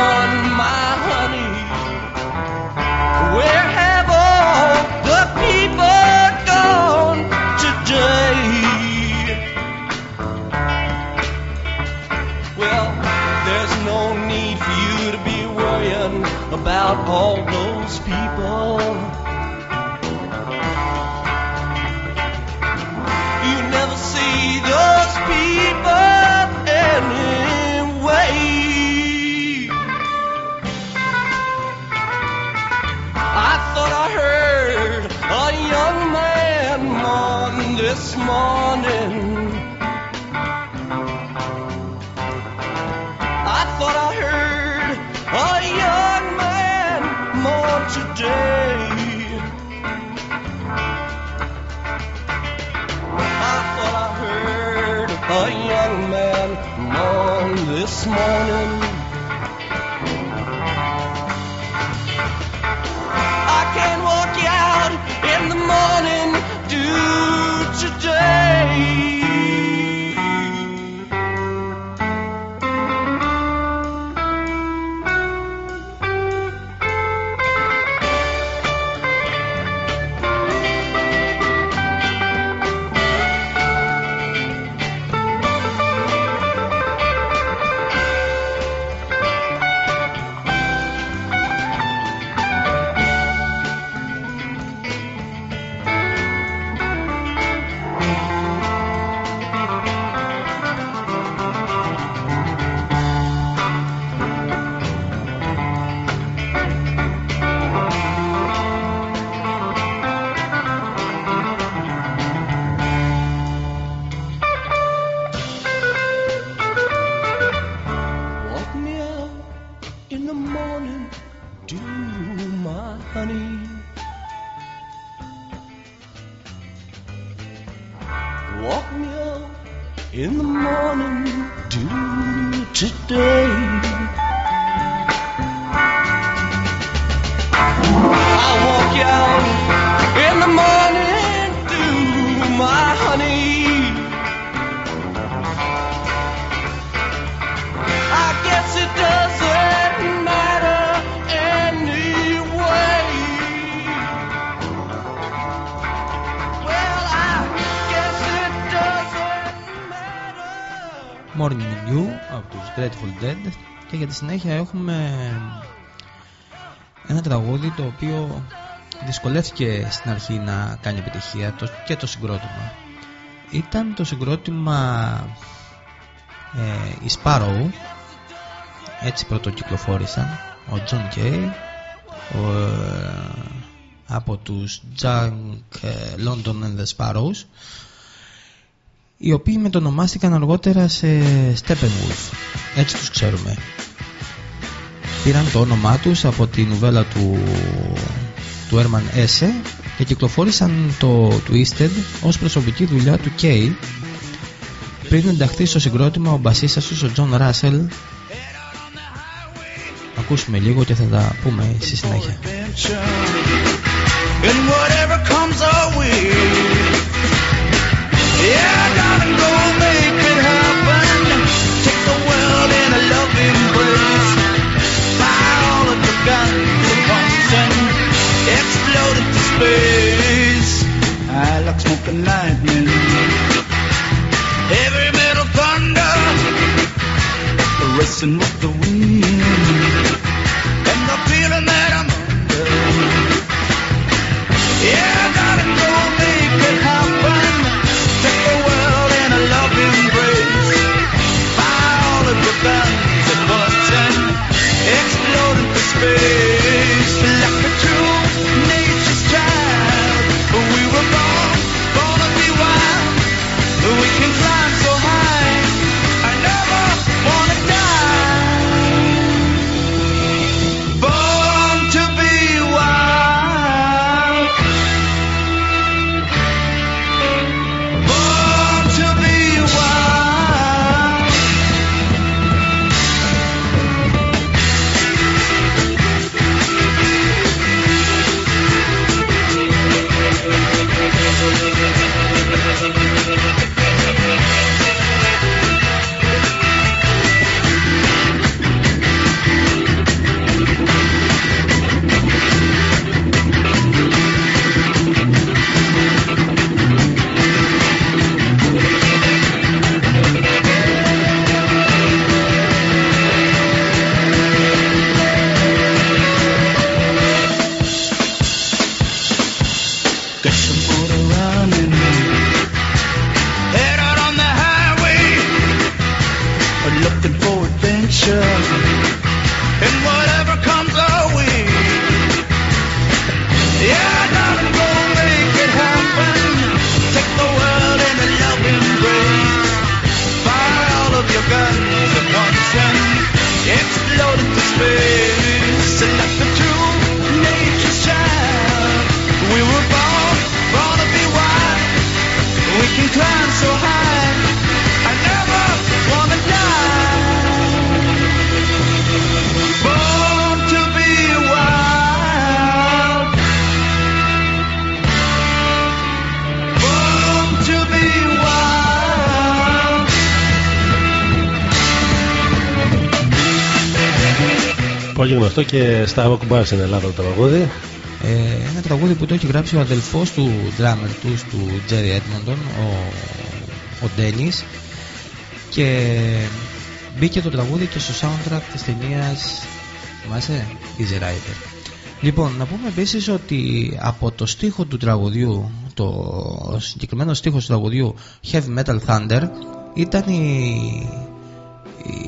out all alone. Τη συνέχεια έχουμε ένα τραγούδι το οποίο δυσκολεύτηκε στην αρχή να κάνει επιτυχία το, και το συγκρότημα. Ήταν το συγκρότημα ε, η Sparrow έτσι πρωτοκυκλοφόρησαν. Ο John Kay ο, ε, από τους Junk ε, London and the Sparrows οι οποίοι μετονομάστηκαν αργότερα σε Steppenwolf έτσι τους ξέρουμε πήραν το όνομά τους από τη νουβέλα του του Herman Esse και κυκλοφόρησαν το Twisted ως προσωπική δουλειά του Kay πριν ενταχθεί στο συγκρότημα ο μπασίστας τους ο John Russell ακούσουμε λίγο και θα τα πούμε στη συνέχεια And whatever comes our way. Yeah, explode. I like smoke and lightning. Heavy metal thunder. Racing with the wind. Πολύ γνωστό και στα rock bars στην Ελλάδα το τραγούδι. Ε, ένα τραγούδι που το έχει γράψει ο αδελφός του drummer τους, του Jerry Edmonton, ο, ο Dennis και μπήκε το τραγούδι και στο soundtrack της ταινίας θυμάσαι, Easy Rider. Λοιπόν, να πούμε επίσης ότι από το στίχο του τραγουδιού, το συγκεκριμένο στίχο του τραγουδιού Heavy Metal Thunder ήταν η,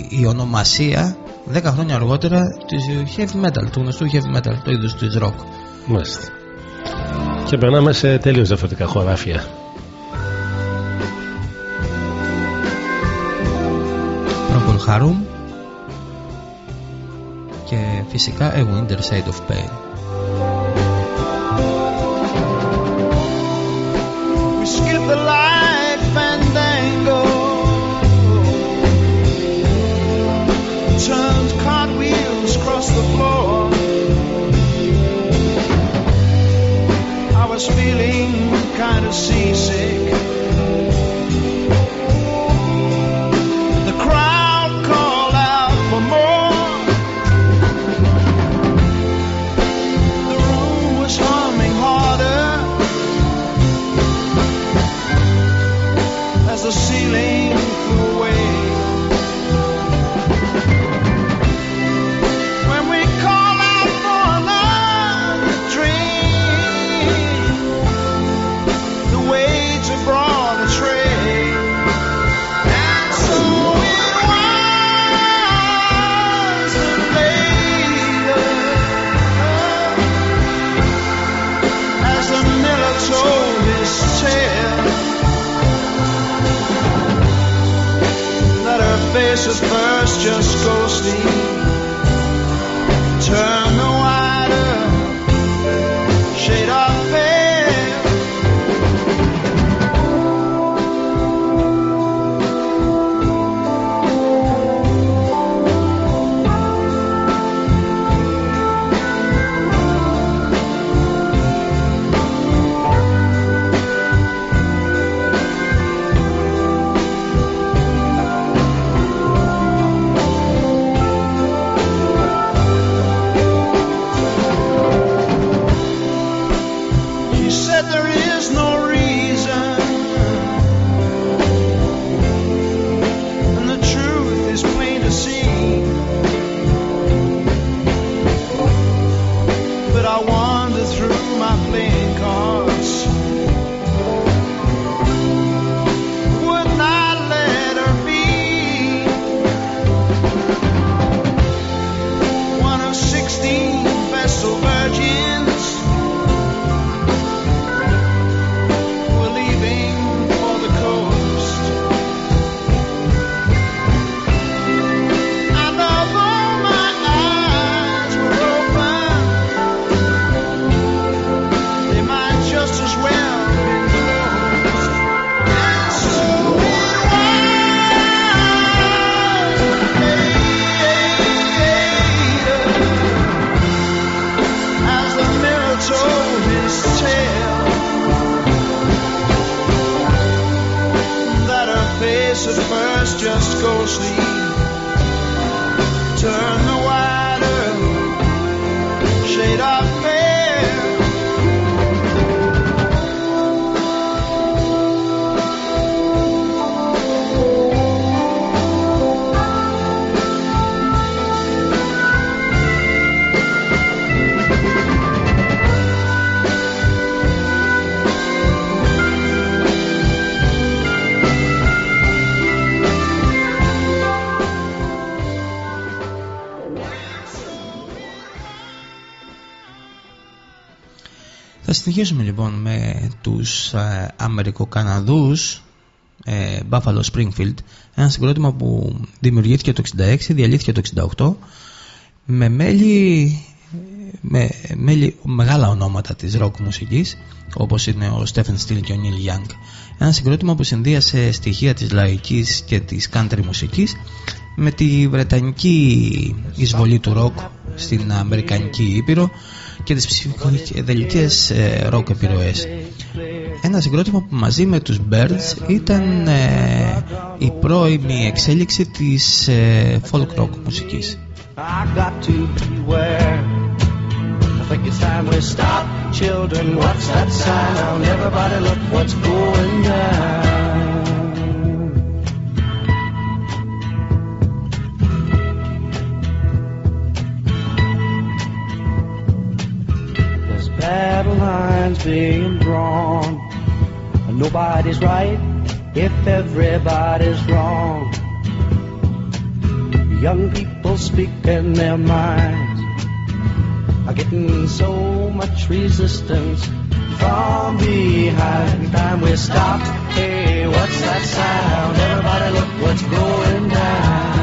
η, η ονομασία 10 χρόνια αργότερα της heavy metal, του γνωστού heavy metal, το είδος της rock. Μάλιστα. Και περνάμε σε τελείως διαφορετικά χωράφια. Procol Harum και φυσικά A Winter Side of Pain. Θα συνεχίσουμε λοιπόν με τους ε, Αμερικοκαναδούς ε, Buffalo Springfield. Ένα συγκρότημα που δημιουργήθηκε το 66 διαλύθηκε το 68 με μέλη με μέλη μεγάλα ονόματα της rock μουσικής όπως είναι ο Stephen Steele και ο Neil Young. Ένα συγκρότημα που συνδύασε στοιχεία της λαϊκής και της country μουσικής με τη βρετανική εισβολή του rock στην αμερικανική ήπειρο και τις ψηφιδελικές ε, rock επιρροές. Ένα συγκρότημα που μαζί με τους Birds ήταν ε, η πρώιμη εξέλιξη της ε, folk rock μουσικής. I battle lines being drawn. And nobody's right if everybody's wrong. Young people speaking their minds are getting so much resistance from behind. Time we stop. Hey, what's that sound? Everybody look what's going down.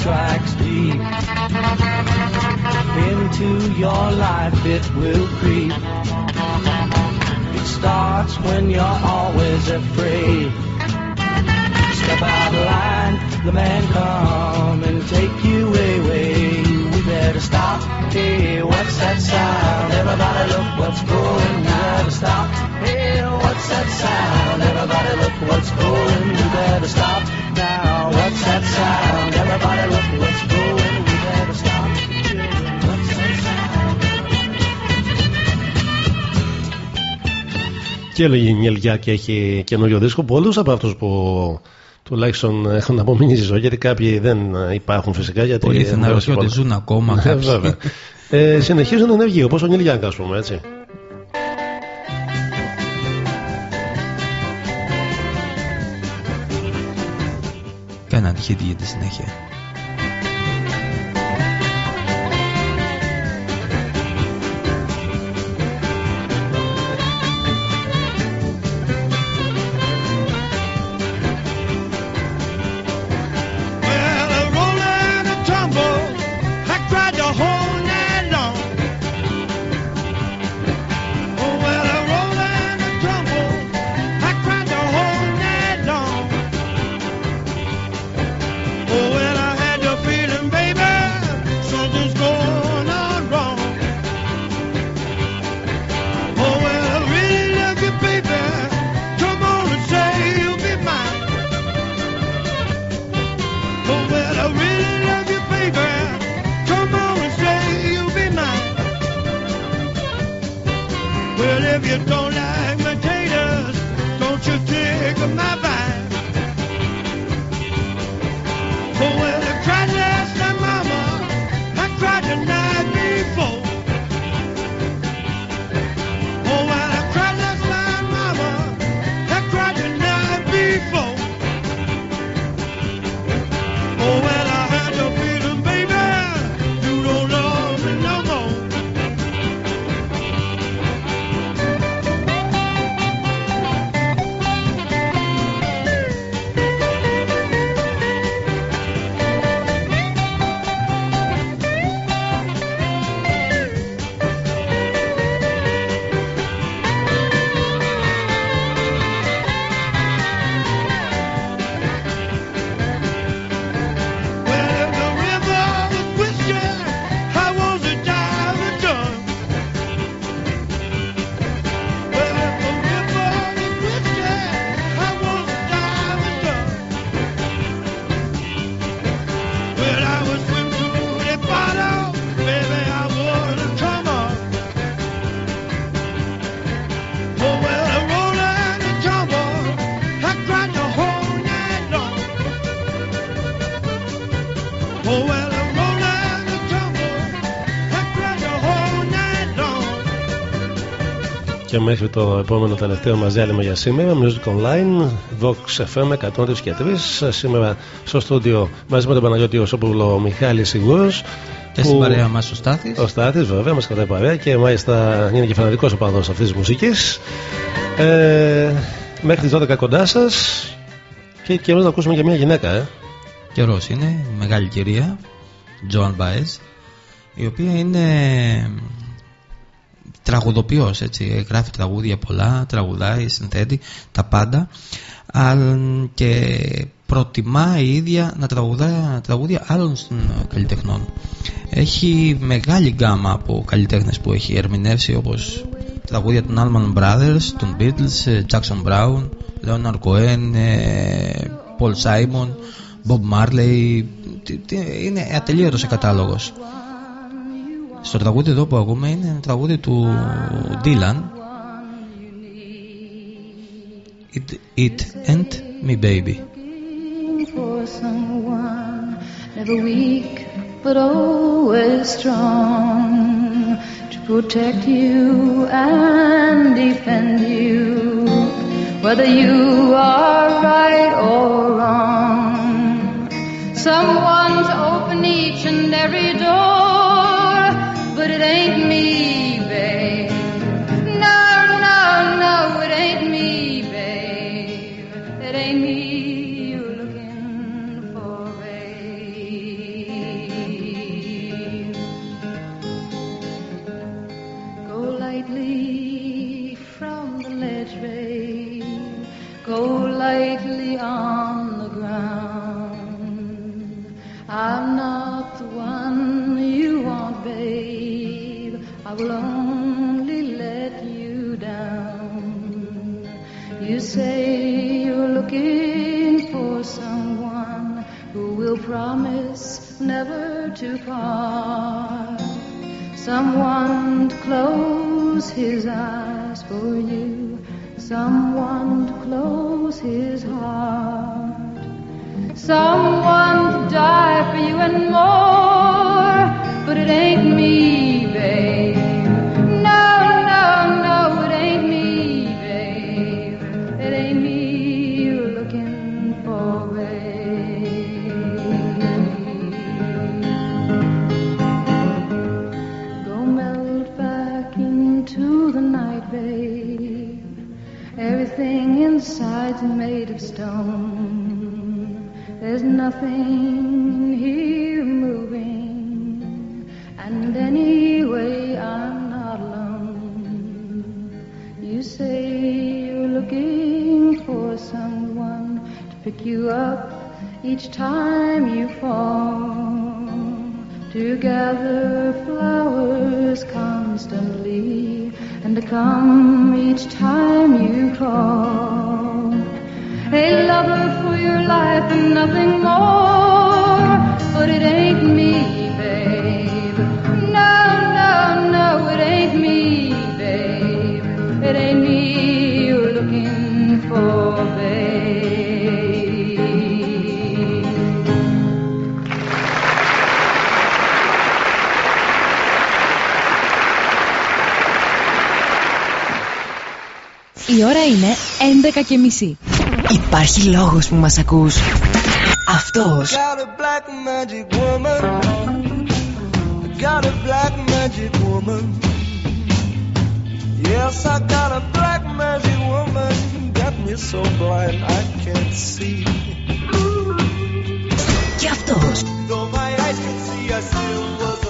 Strikes deep into your life. It will creep. It starts when you're always afraid. Step out of line, the man come and take you away. We better stop. Hey, what's that sound? Everybody look what's going. We better stop. Hey, what's that sound? Everybody look what's going. We better stop Και η Νιελιάκη έχει καινούριο δίσκο. Πολλούς από αυτούς που τουλάχιστον έχουν απομείνει στη ζωή, γιατί κάποιοι δεν υπάρχουν φυσικά. Γιατί Πολλοί θεναρωτιώτε ζουν ακόμα. ε, συνεχίζουν ενεργοί, όπως ο Νιλιάκα, ας πούμε. Έτσι. Κάναν hit για τη συνέχεια. Και μέχρι το επόμενο τελευταίο μας διάλειμμα για σήμερα, Music Online, Vox FM 103 και 3. Σήμερα στο στούντιο μαζί με τον Παναγιώτη Οσόπουλο, ο Μιχάλης Σιγούρος. Και στην παρέα μας ο Στάθης. Ο Στάθης, βέβαια, μας κρατάει παρέα και μάλιστα είναι και φανατικός οπαδός αυτής της μουσικής. Ε, μέχρι τις 12 κοντά σας και καιρός να ακούσουμε και μια γυναίκα, ε. Καιρός είναι, μεγάλη κυρία, Joan Baez, η οποία είναι τραγουδοποιός, έτσι, γράφει τραγούδια πολλά, τραγουδάει, συνθέτει, τα πάντα, αλλά και προτιμά η ίδια να τραγουδά τραγούδια άλλων ε, καλλιτεχνών. Έχει μεγάλη γκάμα από καλλιτέχνες που έχει ερμηνεύσει όπως τραγούδια των Allman Brothers, των Beatles, ε, Jackson Brown, Leonard Cohen, ε, Paul Simon, Bob Marley. Τι- τι- Είναι ατελείωτος ο κατάλογος. Στο τραγούδι εδώ που ακούμε είναι ένα τραγούδι του Dylan It, it and me baby for someone never weak but always strong to protect you and defend you whether you are right or wrong someone to open each and every door Promise never to part. Someone to close his eyes for you, someone to close his heart, someone to die for you and more. But it ain't me, stone. There's nothing here moving. And anyway, I'm not alone. You say you're looking for someone to pick you up each time you fall. To gather flowers constantly and to come each time you call. A lover for your life and nothing more. But it ain't me, babe. No, no, no, it ain't me, babe. It ain't me you're looking for, babe. Η ώρα είναι 11 και μισή. Υπάρχει λόγος που μας ακούς. Αυτός. Got a black magic woman. Got a black magic woman. Yes, I got a black magic woman. Got me so blind I can't see. Και αυτός. Though my eyes could see, I still was a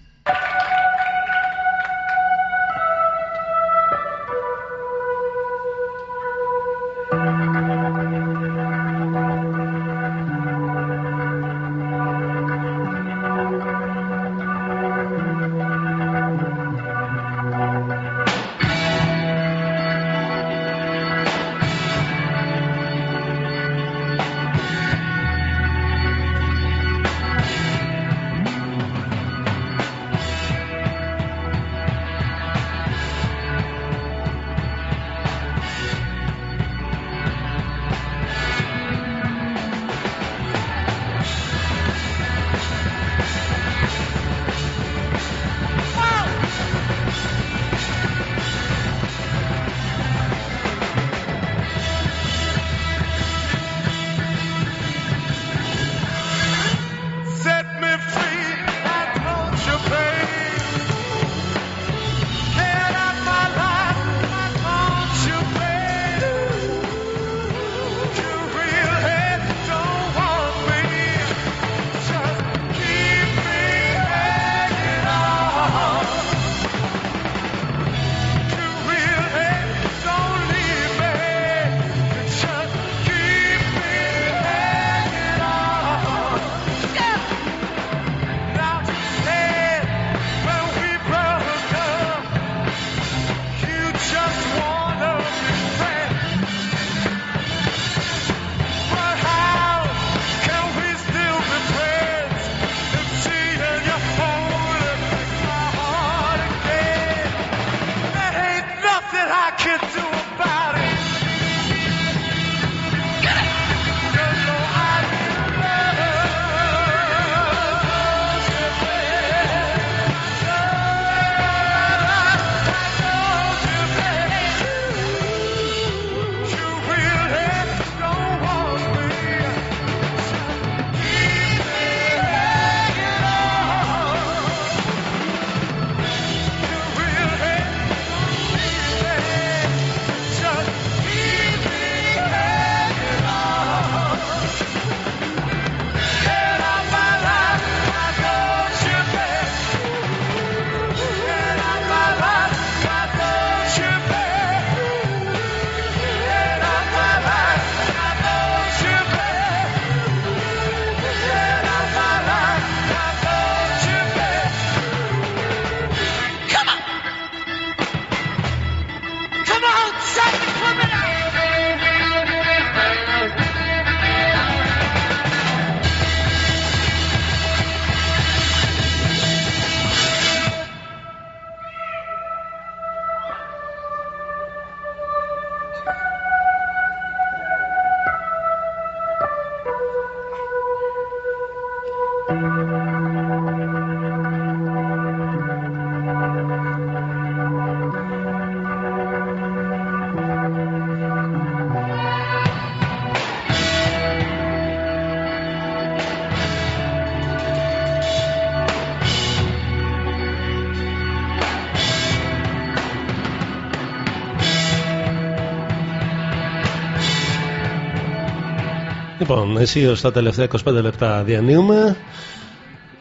Λοιπόν, εσύ στα τελευταία 25 λεπτά διανύουμε.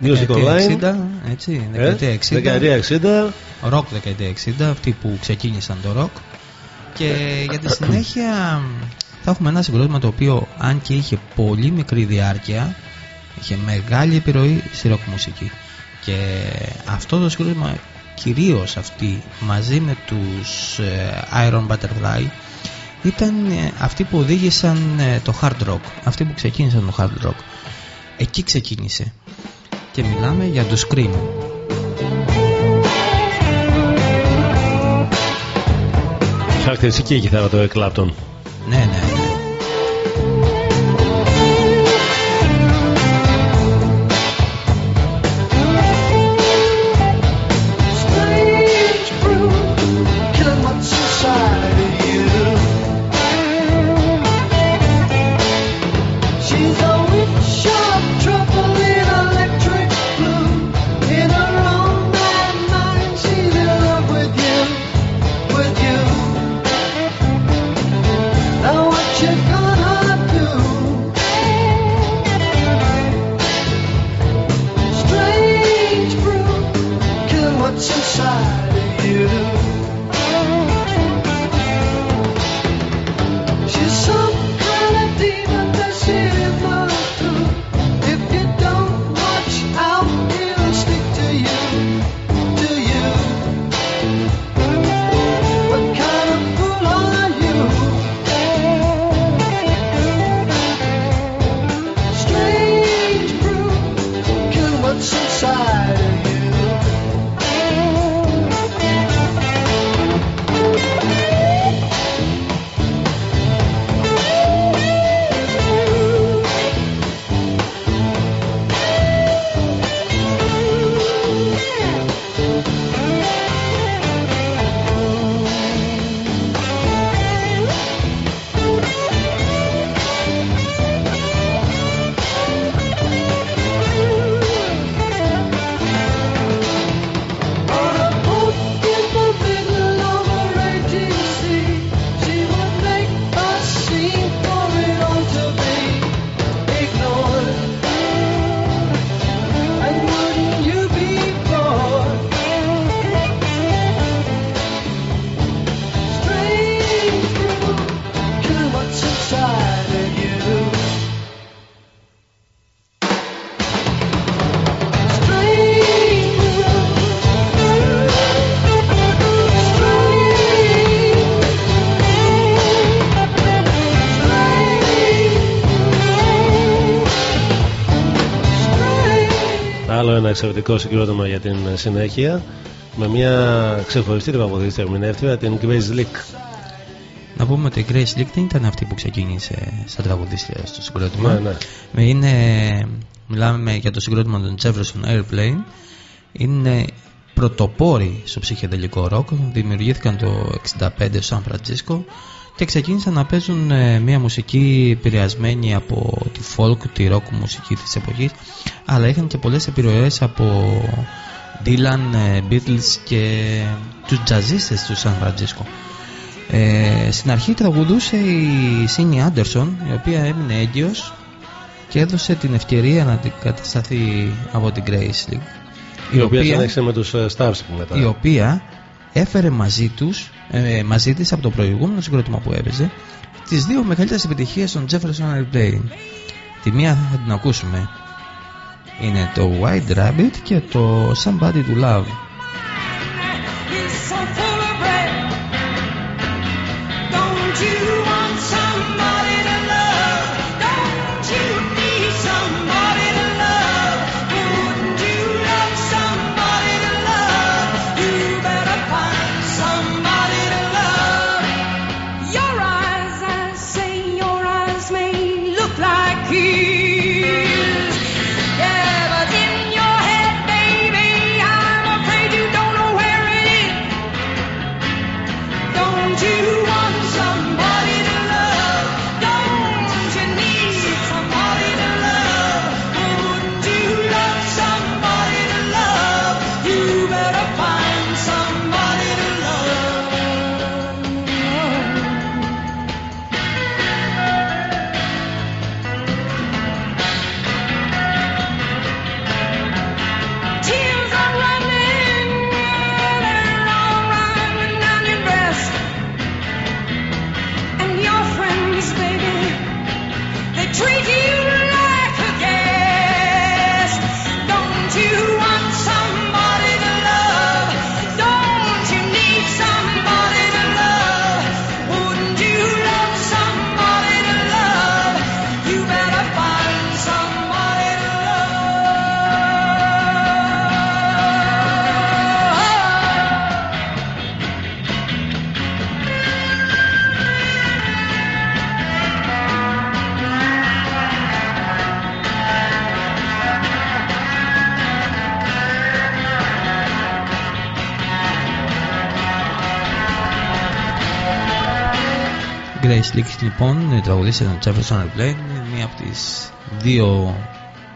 Music Δεκαετία Online. 60, έτσι, Ε, δεκαετία 60. δεκαετία 60. Ροκ δεκαετία 60, αυτοί που ξεκίνησαν το ροκ. Και για τη συνέχεια θα έχουμε ένα συγκρότημα το οποίο αν και είχε πολύ μικρή διάρκεια, είχε μεγάλη επιρροή στη ροκ μουσική. Και αυτό το συγκρότημα, κυρίως αυτοί μαζί με τους ε, Iron Butterfly, ήταν ε, αυτοί που οδήγησαν ε, το hard rock, αυτοί που ξεκίνησαν το hard rock. Εκεί ξεκίνησε. Και μιλάμε για το Scream. Χαρακτηριστική η κιθάρα του Eric Clapton. Ναι, ναι, Άλλο ένα εξαιρετικό συγκρότημα για την συνέχεια. Με μια ξεχωριστή τραγουδίστρια ερμηνεύτρια, την Grace Lick. Να πούμε ότι η Grace Lick δεν ήταν αυτή που ξεκίνησε σαν τραγουδίστρια στο συγκρότημα. Ναι, ναι. Με Είναι, μιλάμε για το συγκρότημα των Jefferson Airplane. Είναι πρωτοπόροι στο ψυχεδελικό ροκ. Δημιουργήθηκαν το 65 στο Σαν Φραντζίσκο και ξεκίνησαν να παίζουν ε, μια μουσική επηρεασμένη από τη folk, τη rock μουσική της εποχής αλλά είχαν και πολλές επιρροές από Dylan, ε, Beatles και τους τζαζίστες του Σαν Φραντζίσκο. Ε, στην αρχή τραγουδούσε η Σίνι Άντερσον η οποία έμεινε έγκυος και έδωσε την ευκαιρία να αντικατασταθεί από την Grace League Η, οποία συνέχισε με τους ε, Stars μετά. η οποία έφερε μαζί τους ε, μαζί της από το προηγούμενο συγκρότημα που έπαιζε τις δύο μεγαλύτερες επιτυχίες των Jefferson Airplane. Τη μία θα την ακούσουμε. Είναι το White Rabbit και το Somebody to Love Grace Leaks λοιπόν, η τραγουδίστρια των Jefferson Airplane, είναι μία από τις δύο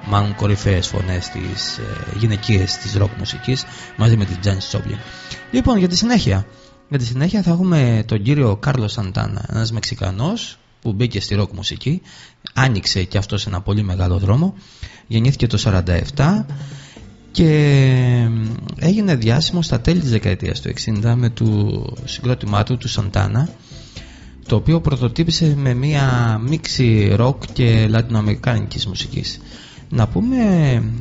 μάλλον κορυφαίες φωνές της ε, γυναικείες της rock μουσικής μαζί με την Janis Joplin. Λοιπόν, για τη συνέχεια. Για τη συνέχεια θα έχουμε τον κύριο Κάρλος Σαντάνα, ένας Μεξικανός που μπήκε στη rock μουσική, άνοιξε και αυτό σε ένα πολύ μεγάλο δρόμο, γεννήθηκε το 47 και έγινε διάσημος στα τέλη της δεκαετίας του 60 με το συγκρότημά του, του Σαντάνα, το οποίο πρωτοτύπησε με μία μίξη rock και λατινοαμερικάνικης μουσικής. Να πούμε,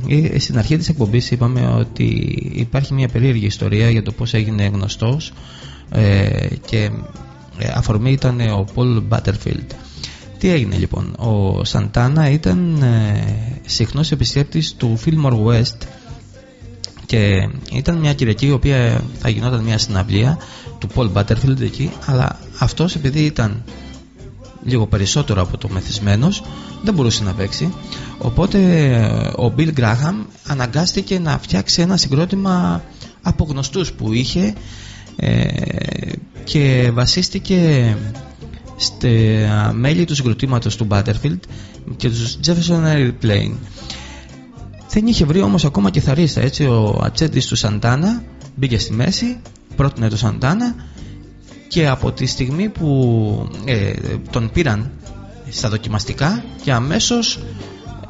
ε, στην αρχή της εκπομπής είπαμε ότι υπάρχει μια περίεργη ιστορία για το πώς έγινε γνωστός ε, και ε, αφορμή ήταν ο Paul Butterfield. Τι έγινε λοιπόν, ο Σαντάνα ήταν ε, συχνός επισκέπτης του Fillmore West και ήταν μια Κυριακή η οποία θα γινόταν μια συναυλία του Paul Butterfield εκεί αλλά αυτός επειδή ήταν λίγο περισσότερο από το μεθυσμένος δεν μπορούσε να παίξει. Οπότε ο Bill Graham αναγκάστηκε να φτιάξει ένα συγκρότημα από γνωστούς που είχε ε, και βασίστηκε στα μέλη του συγκροτήματος του Butterfield και τους Jefferson Airplane. Δεν είχε βρει όμως ακόμα κιθαρίστα έτσι ο ατσέντης του Σαντάνα μπήκε στη μέση πρότεινε το Σαντάνα και από τη στιγμή που ε, τον πήραν στα δοκιμαστικά και αμέσως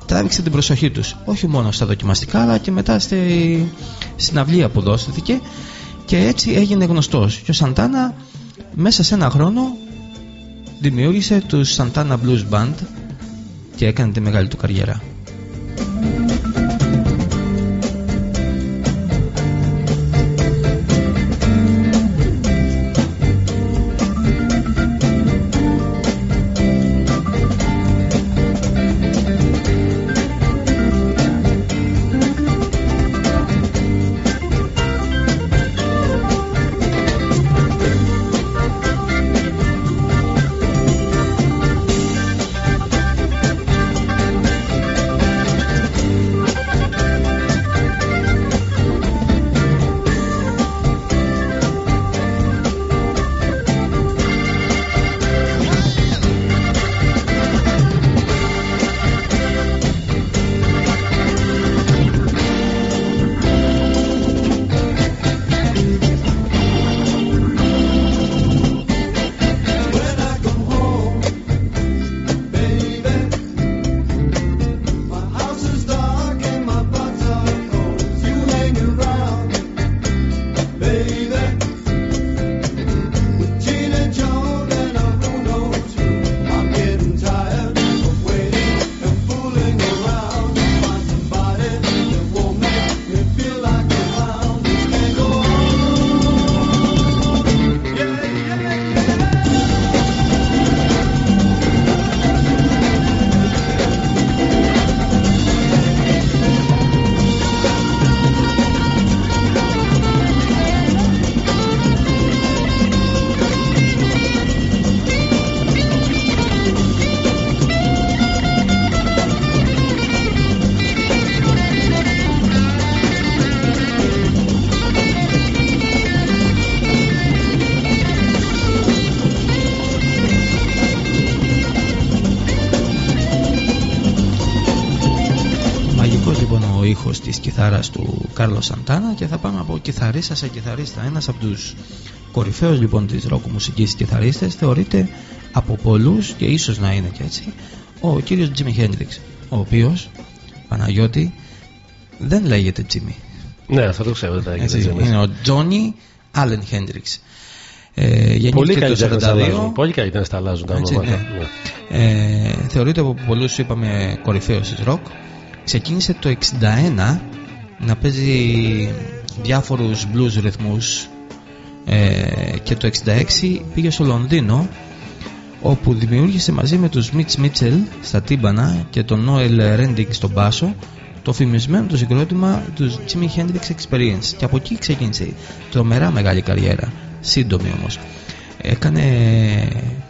τράβηξε την προσοχή τους όχι μόνο στα δοκιμαστικά αλλά και μετά στη συναυλία που δόθηκε και έτσι έγινε γνωστός και ο Σαντάνα μέσα σε ένα χρόνο δημιούργησε τους Santana Blues Band και έκανε τη μεγάλη του καριέρα. Σαντάνα και θα πάμε από κιθαρίστας σε κιθαρίστα. Ένας από τους κορυφαίους λοιπόν της ροκ μουσικής κιθαρίστες θεωρείται από πολλούς και ίσως να είναι και έτσι ο κύριος Τζίμι Χέντριξ ο οποίος Παναγιώτη δεν λέγεται Τζίμι. Ναι, αυτό το ξέρω. Δεν Έτσι, λέγεται Jimmy. είναι ο Τζόνι Άλεν Χέντριξ. Ε, Πολύ γεννήθηκε καλύτερα το στα 42 αλλάζουν. Πολύ καλύτερα στα αλλάζουν τα Έτσι, ονόματα. ναι. Ναι. ε, θεωρείται από πολλούς είπαμε κορυφαίος της ροκ ξεκίνησε το 61 να παίζει διάφορους blues ρυθμούς ε, και το 66 πήγε στο Λονδίνο όπου δημιούργησε μαζί με τους Mitch Mitchell στα τύμπανα και τον Noel Rending στον μπάσο το φημισμένο το συγκρότημα του Jimi Hendrix Experience. Και από εκεί ξεκίνησε τρομερά μεγάλη καριέρα. Σύντομη όμως. Έκανε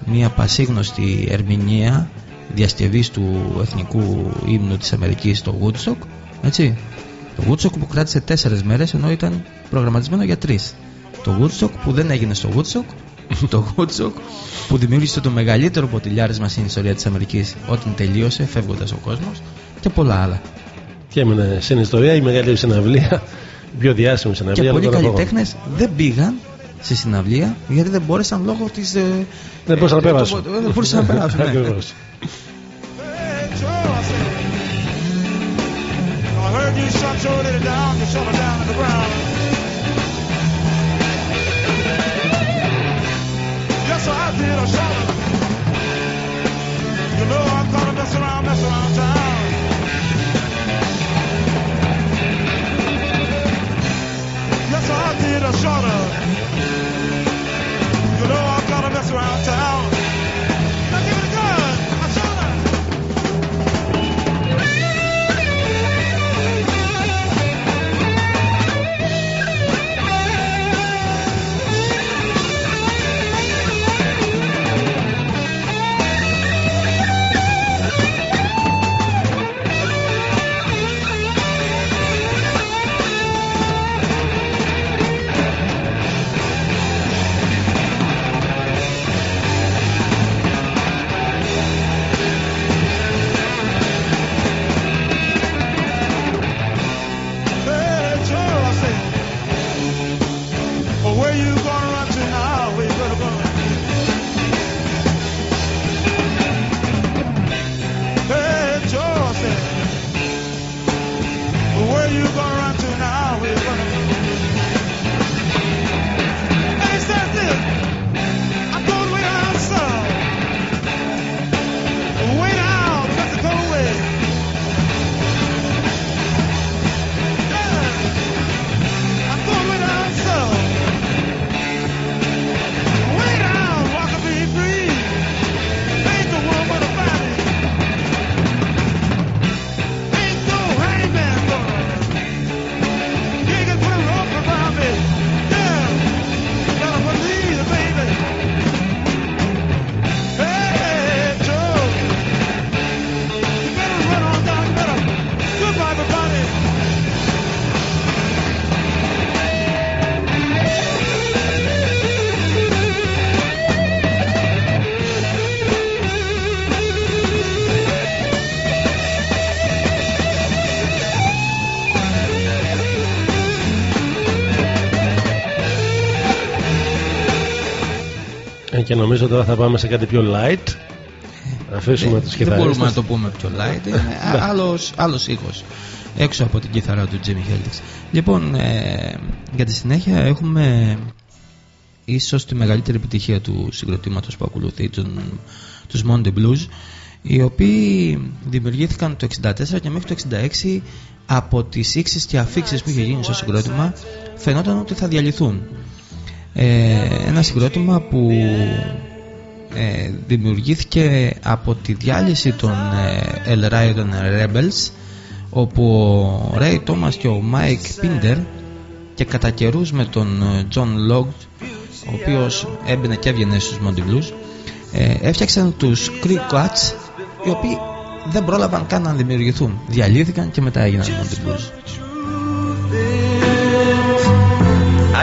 μια πασίγνωστη ερμηνεία διασκευής του εθνικού ύμνου της Αμερικής στο Woodstock έτσι το Woodstock που κράτησε τέσσερις μέρες ενώ ήταν προγραμματισμένο για τρεις το Woodstock που δεν έγινε στο Woodstock το Woodstock που δημιούργησε το μεγαλύτερο ποτηλιάρισμα στην ιστορία της Αμερικής όταν τελείωσε φεύγοντας ο κόσμος και πολλά άλλα. Και έμεινε στην ιστορία η μεγαλύτερη συναυλία, η πιο διάσημη συναυλία. Και όλων πολλοί των εποχών. καλλιτέχνες δεν πήγαν στη συναυλία γιατί δεν μπόρεσαν λόγω της. Δεν μπορούσαν να περάσουν. Δεν μπορούσαν να περάσουν. You shut your little down, you shove her down to the ground. Yes, I did a shot. You know I'm gonna mess around, mess around time. Και νομίζω τώρα θα πάμε σε κάτι πιο light. Να αφήσουμε τους Δεν μπορούμε να κιθαρίστες. το πούμε πιο light. Είναι Ναι. άλλος, άλλος ήχος. Έξω από την κιθαρά του Jimmy Hendrix. Λοιπόν, ε, για τη συνέχεια έχουμε ίσως τη μεγαλύτερη επιτυχία του συγκροτήματος που ακολουθεί, τον, τους Monte Blues, οι οποίοι δημιουργήθηκαν το 64 και μέχρι το 66 από τις ήξεις και αφήξεις που είχε γίνει στο συγκρότημα φαινόταν ότι θα διαλυθούν. Ε, ένα συγκρότημα που ε, δημιουργήθηκε από τη διάλυση των ε, El Rayo των Rebels όπου ο Ray Thomas και ο Mike Pinder και κατά καιρούς με τον ε, John Log ο οποίος έμπαινε και έβγαινε στους Monty Blues ε, έφτιαξαν τους Creek Cuts οι οποίοι δεν πρόλαβαν καν να δημιουργηθούν. Διαλύθηκαν και μετά έγιναν Monty Blues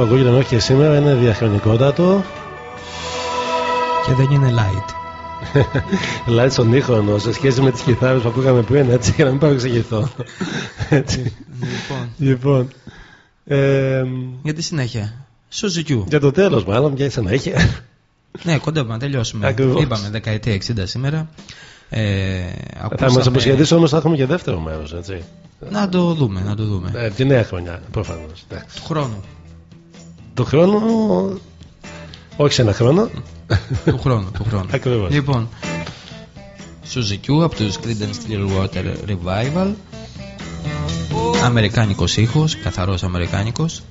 που ακούγεται όχι και σήμερα είναι διαχρονικότατο. Και δεν είναι light. Light στον ήχονο σε σχέση με τις κιθάρες που ακούγαμε πριν, έτσι, για να μην παρεξηγηθώ. έτσι. Λοιπόν. λοιπόν. Ε, Για τη συνέχεια. Σουζικιού. για το τέλος μάλλον, για συνέχεια. Ναι, κοντεύουμε να τελειώσουμε. Ακριβώς. Είπαμε δεκαετία 60 σήμερα. Ε, Θα ακούσαμε- μας αποσχεδίσει όμως θα έχουμε και δεύτερο μέρος, έτσι. Να το δούμε, να το δούμε. Ε, τη νέα χρονιά, προφανώς. εντάξει. Του χρόνου. Το χρόνο. Όχι σε ένα χρόνο. του χρόνου, του χρόνου. Ακριβώς. Λοιπόν, Σουζικιού από τους Creedence Clearwater Revival. Αμερικάνικος ήχος, καθαρός αμερικάνικος.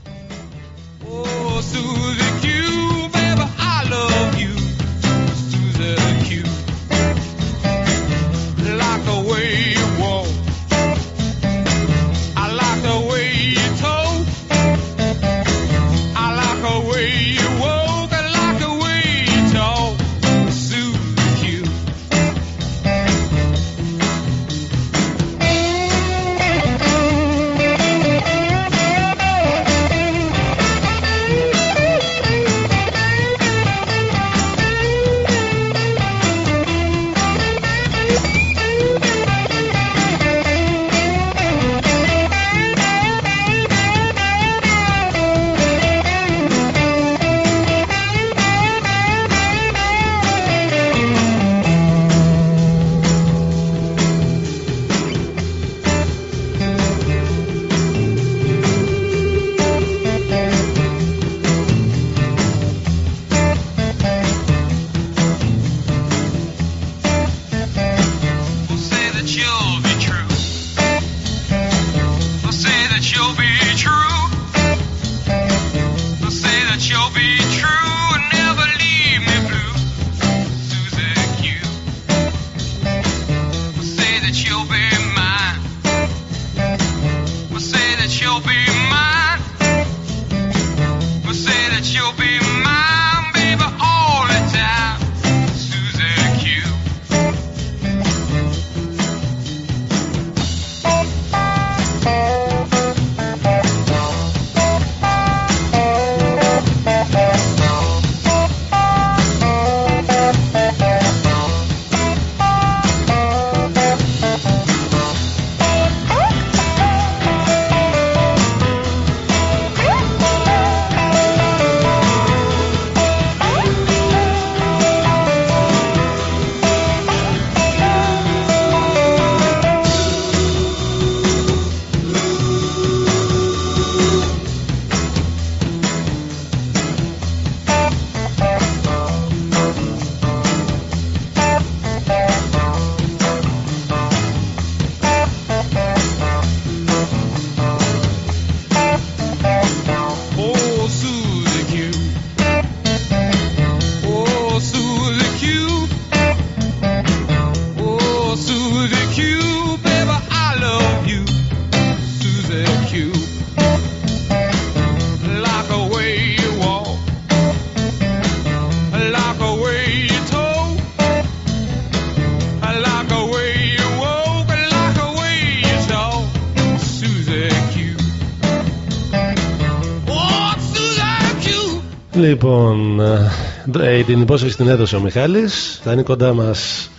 Ε, την υπόσχεση την έδωσε ο Μιχάλης. Θα είναι κοντά μας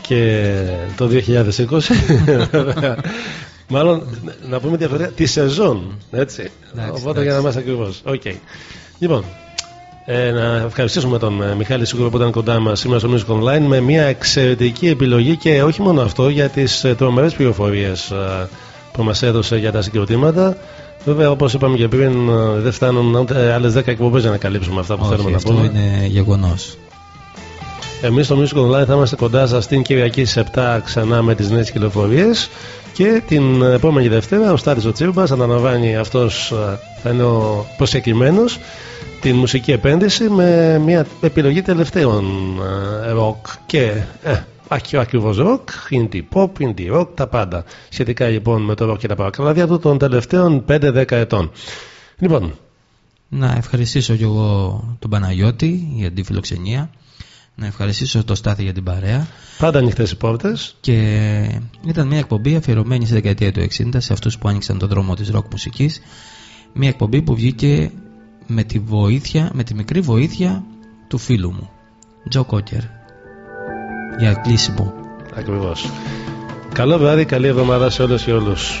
και το 2020. Μάλλον να πούμε διαφορετικά τη σεζόν. Έτσι. Εντάξει, Οπότε εντάξει. για να είμαστε ακριβώς. Οκ. Λοιπόν, ε, να ευχαριστήσουμε τον ε, Μιχάλη Σίγουρο που ήταν κοντά μας σήμερα στο Music Online με μια εξαιρετική επιλογή και όχι μόνο αυτό για τις ε, τρομερές πληροφορίες που μας έδωσε για τα συγκροτήματα. Βέβαια, όπως είπαμε και πριν, ε, δεν φτάνουν ούτε άλλες 10 εκπομπές για να καλύψουμε αυτά που Όχι, θέλουμε να αυτό πούμε. είναι γεγονός. Εμείς στο Music Online θα είμαστε κοντά σας την Κυριακή στις 7 ξανά με τις νέες κυκλοφορίες. Και την επόμενη Δευτέρα ο Στάτης ο Τσίρμπας αναλαμβάνει αυτός ε, θα είναι ο προσκεκλημένος την μουσική επένδυση με μια επιλογή τελευταίων ε, ροκ και ε, όχι ακριβώς ροκ, indie pop, indie rock, τα πάντα. Σχετικά λοιπόν με το ροκ και τα παρακαλάδια του των τελευταίων 5-10 ετών. Λοιπόν, Να ευχαριστήσω κι εγώ τον Παναγιώτη για την φιλοξενία. Να ευχαριστήσω τον Στάθη για την παρέα. πάντα ανοιχτές οι πόρτες. Και ήταν μια εκπομπή αφιερωμένη στη δεκαετία του 60 σε αυτούς που άνοιξαν τον δρόμο της ροκ μουσικής. Μια εκπομπή που βγήκε με τη βοήθεια, με τη μικρή βοήθεια του φίλου μου, Τζο Κόκερ. Για κλείσιμο. Ακριβώς. Καλό βράδυ, καλή εβδομάδα σε όλες και όλους.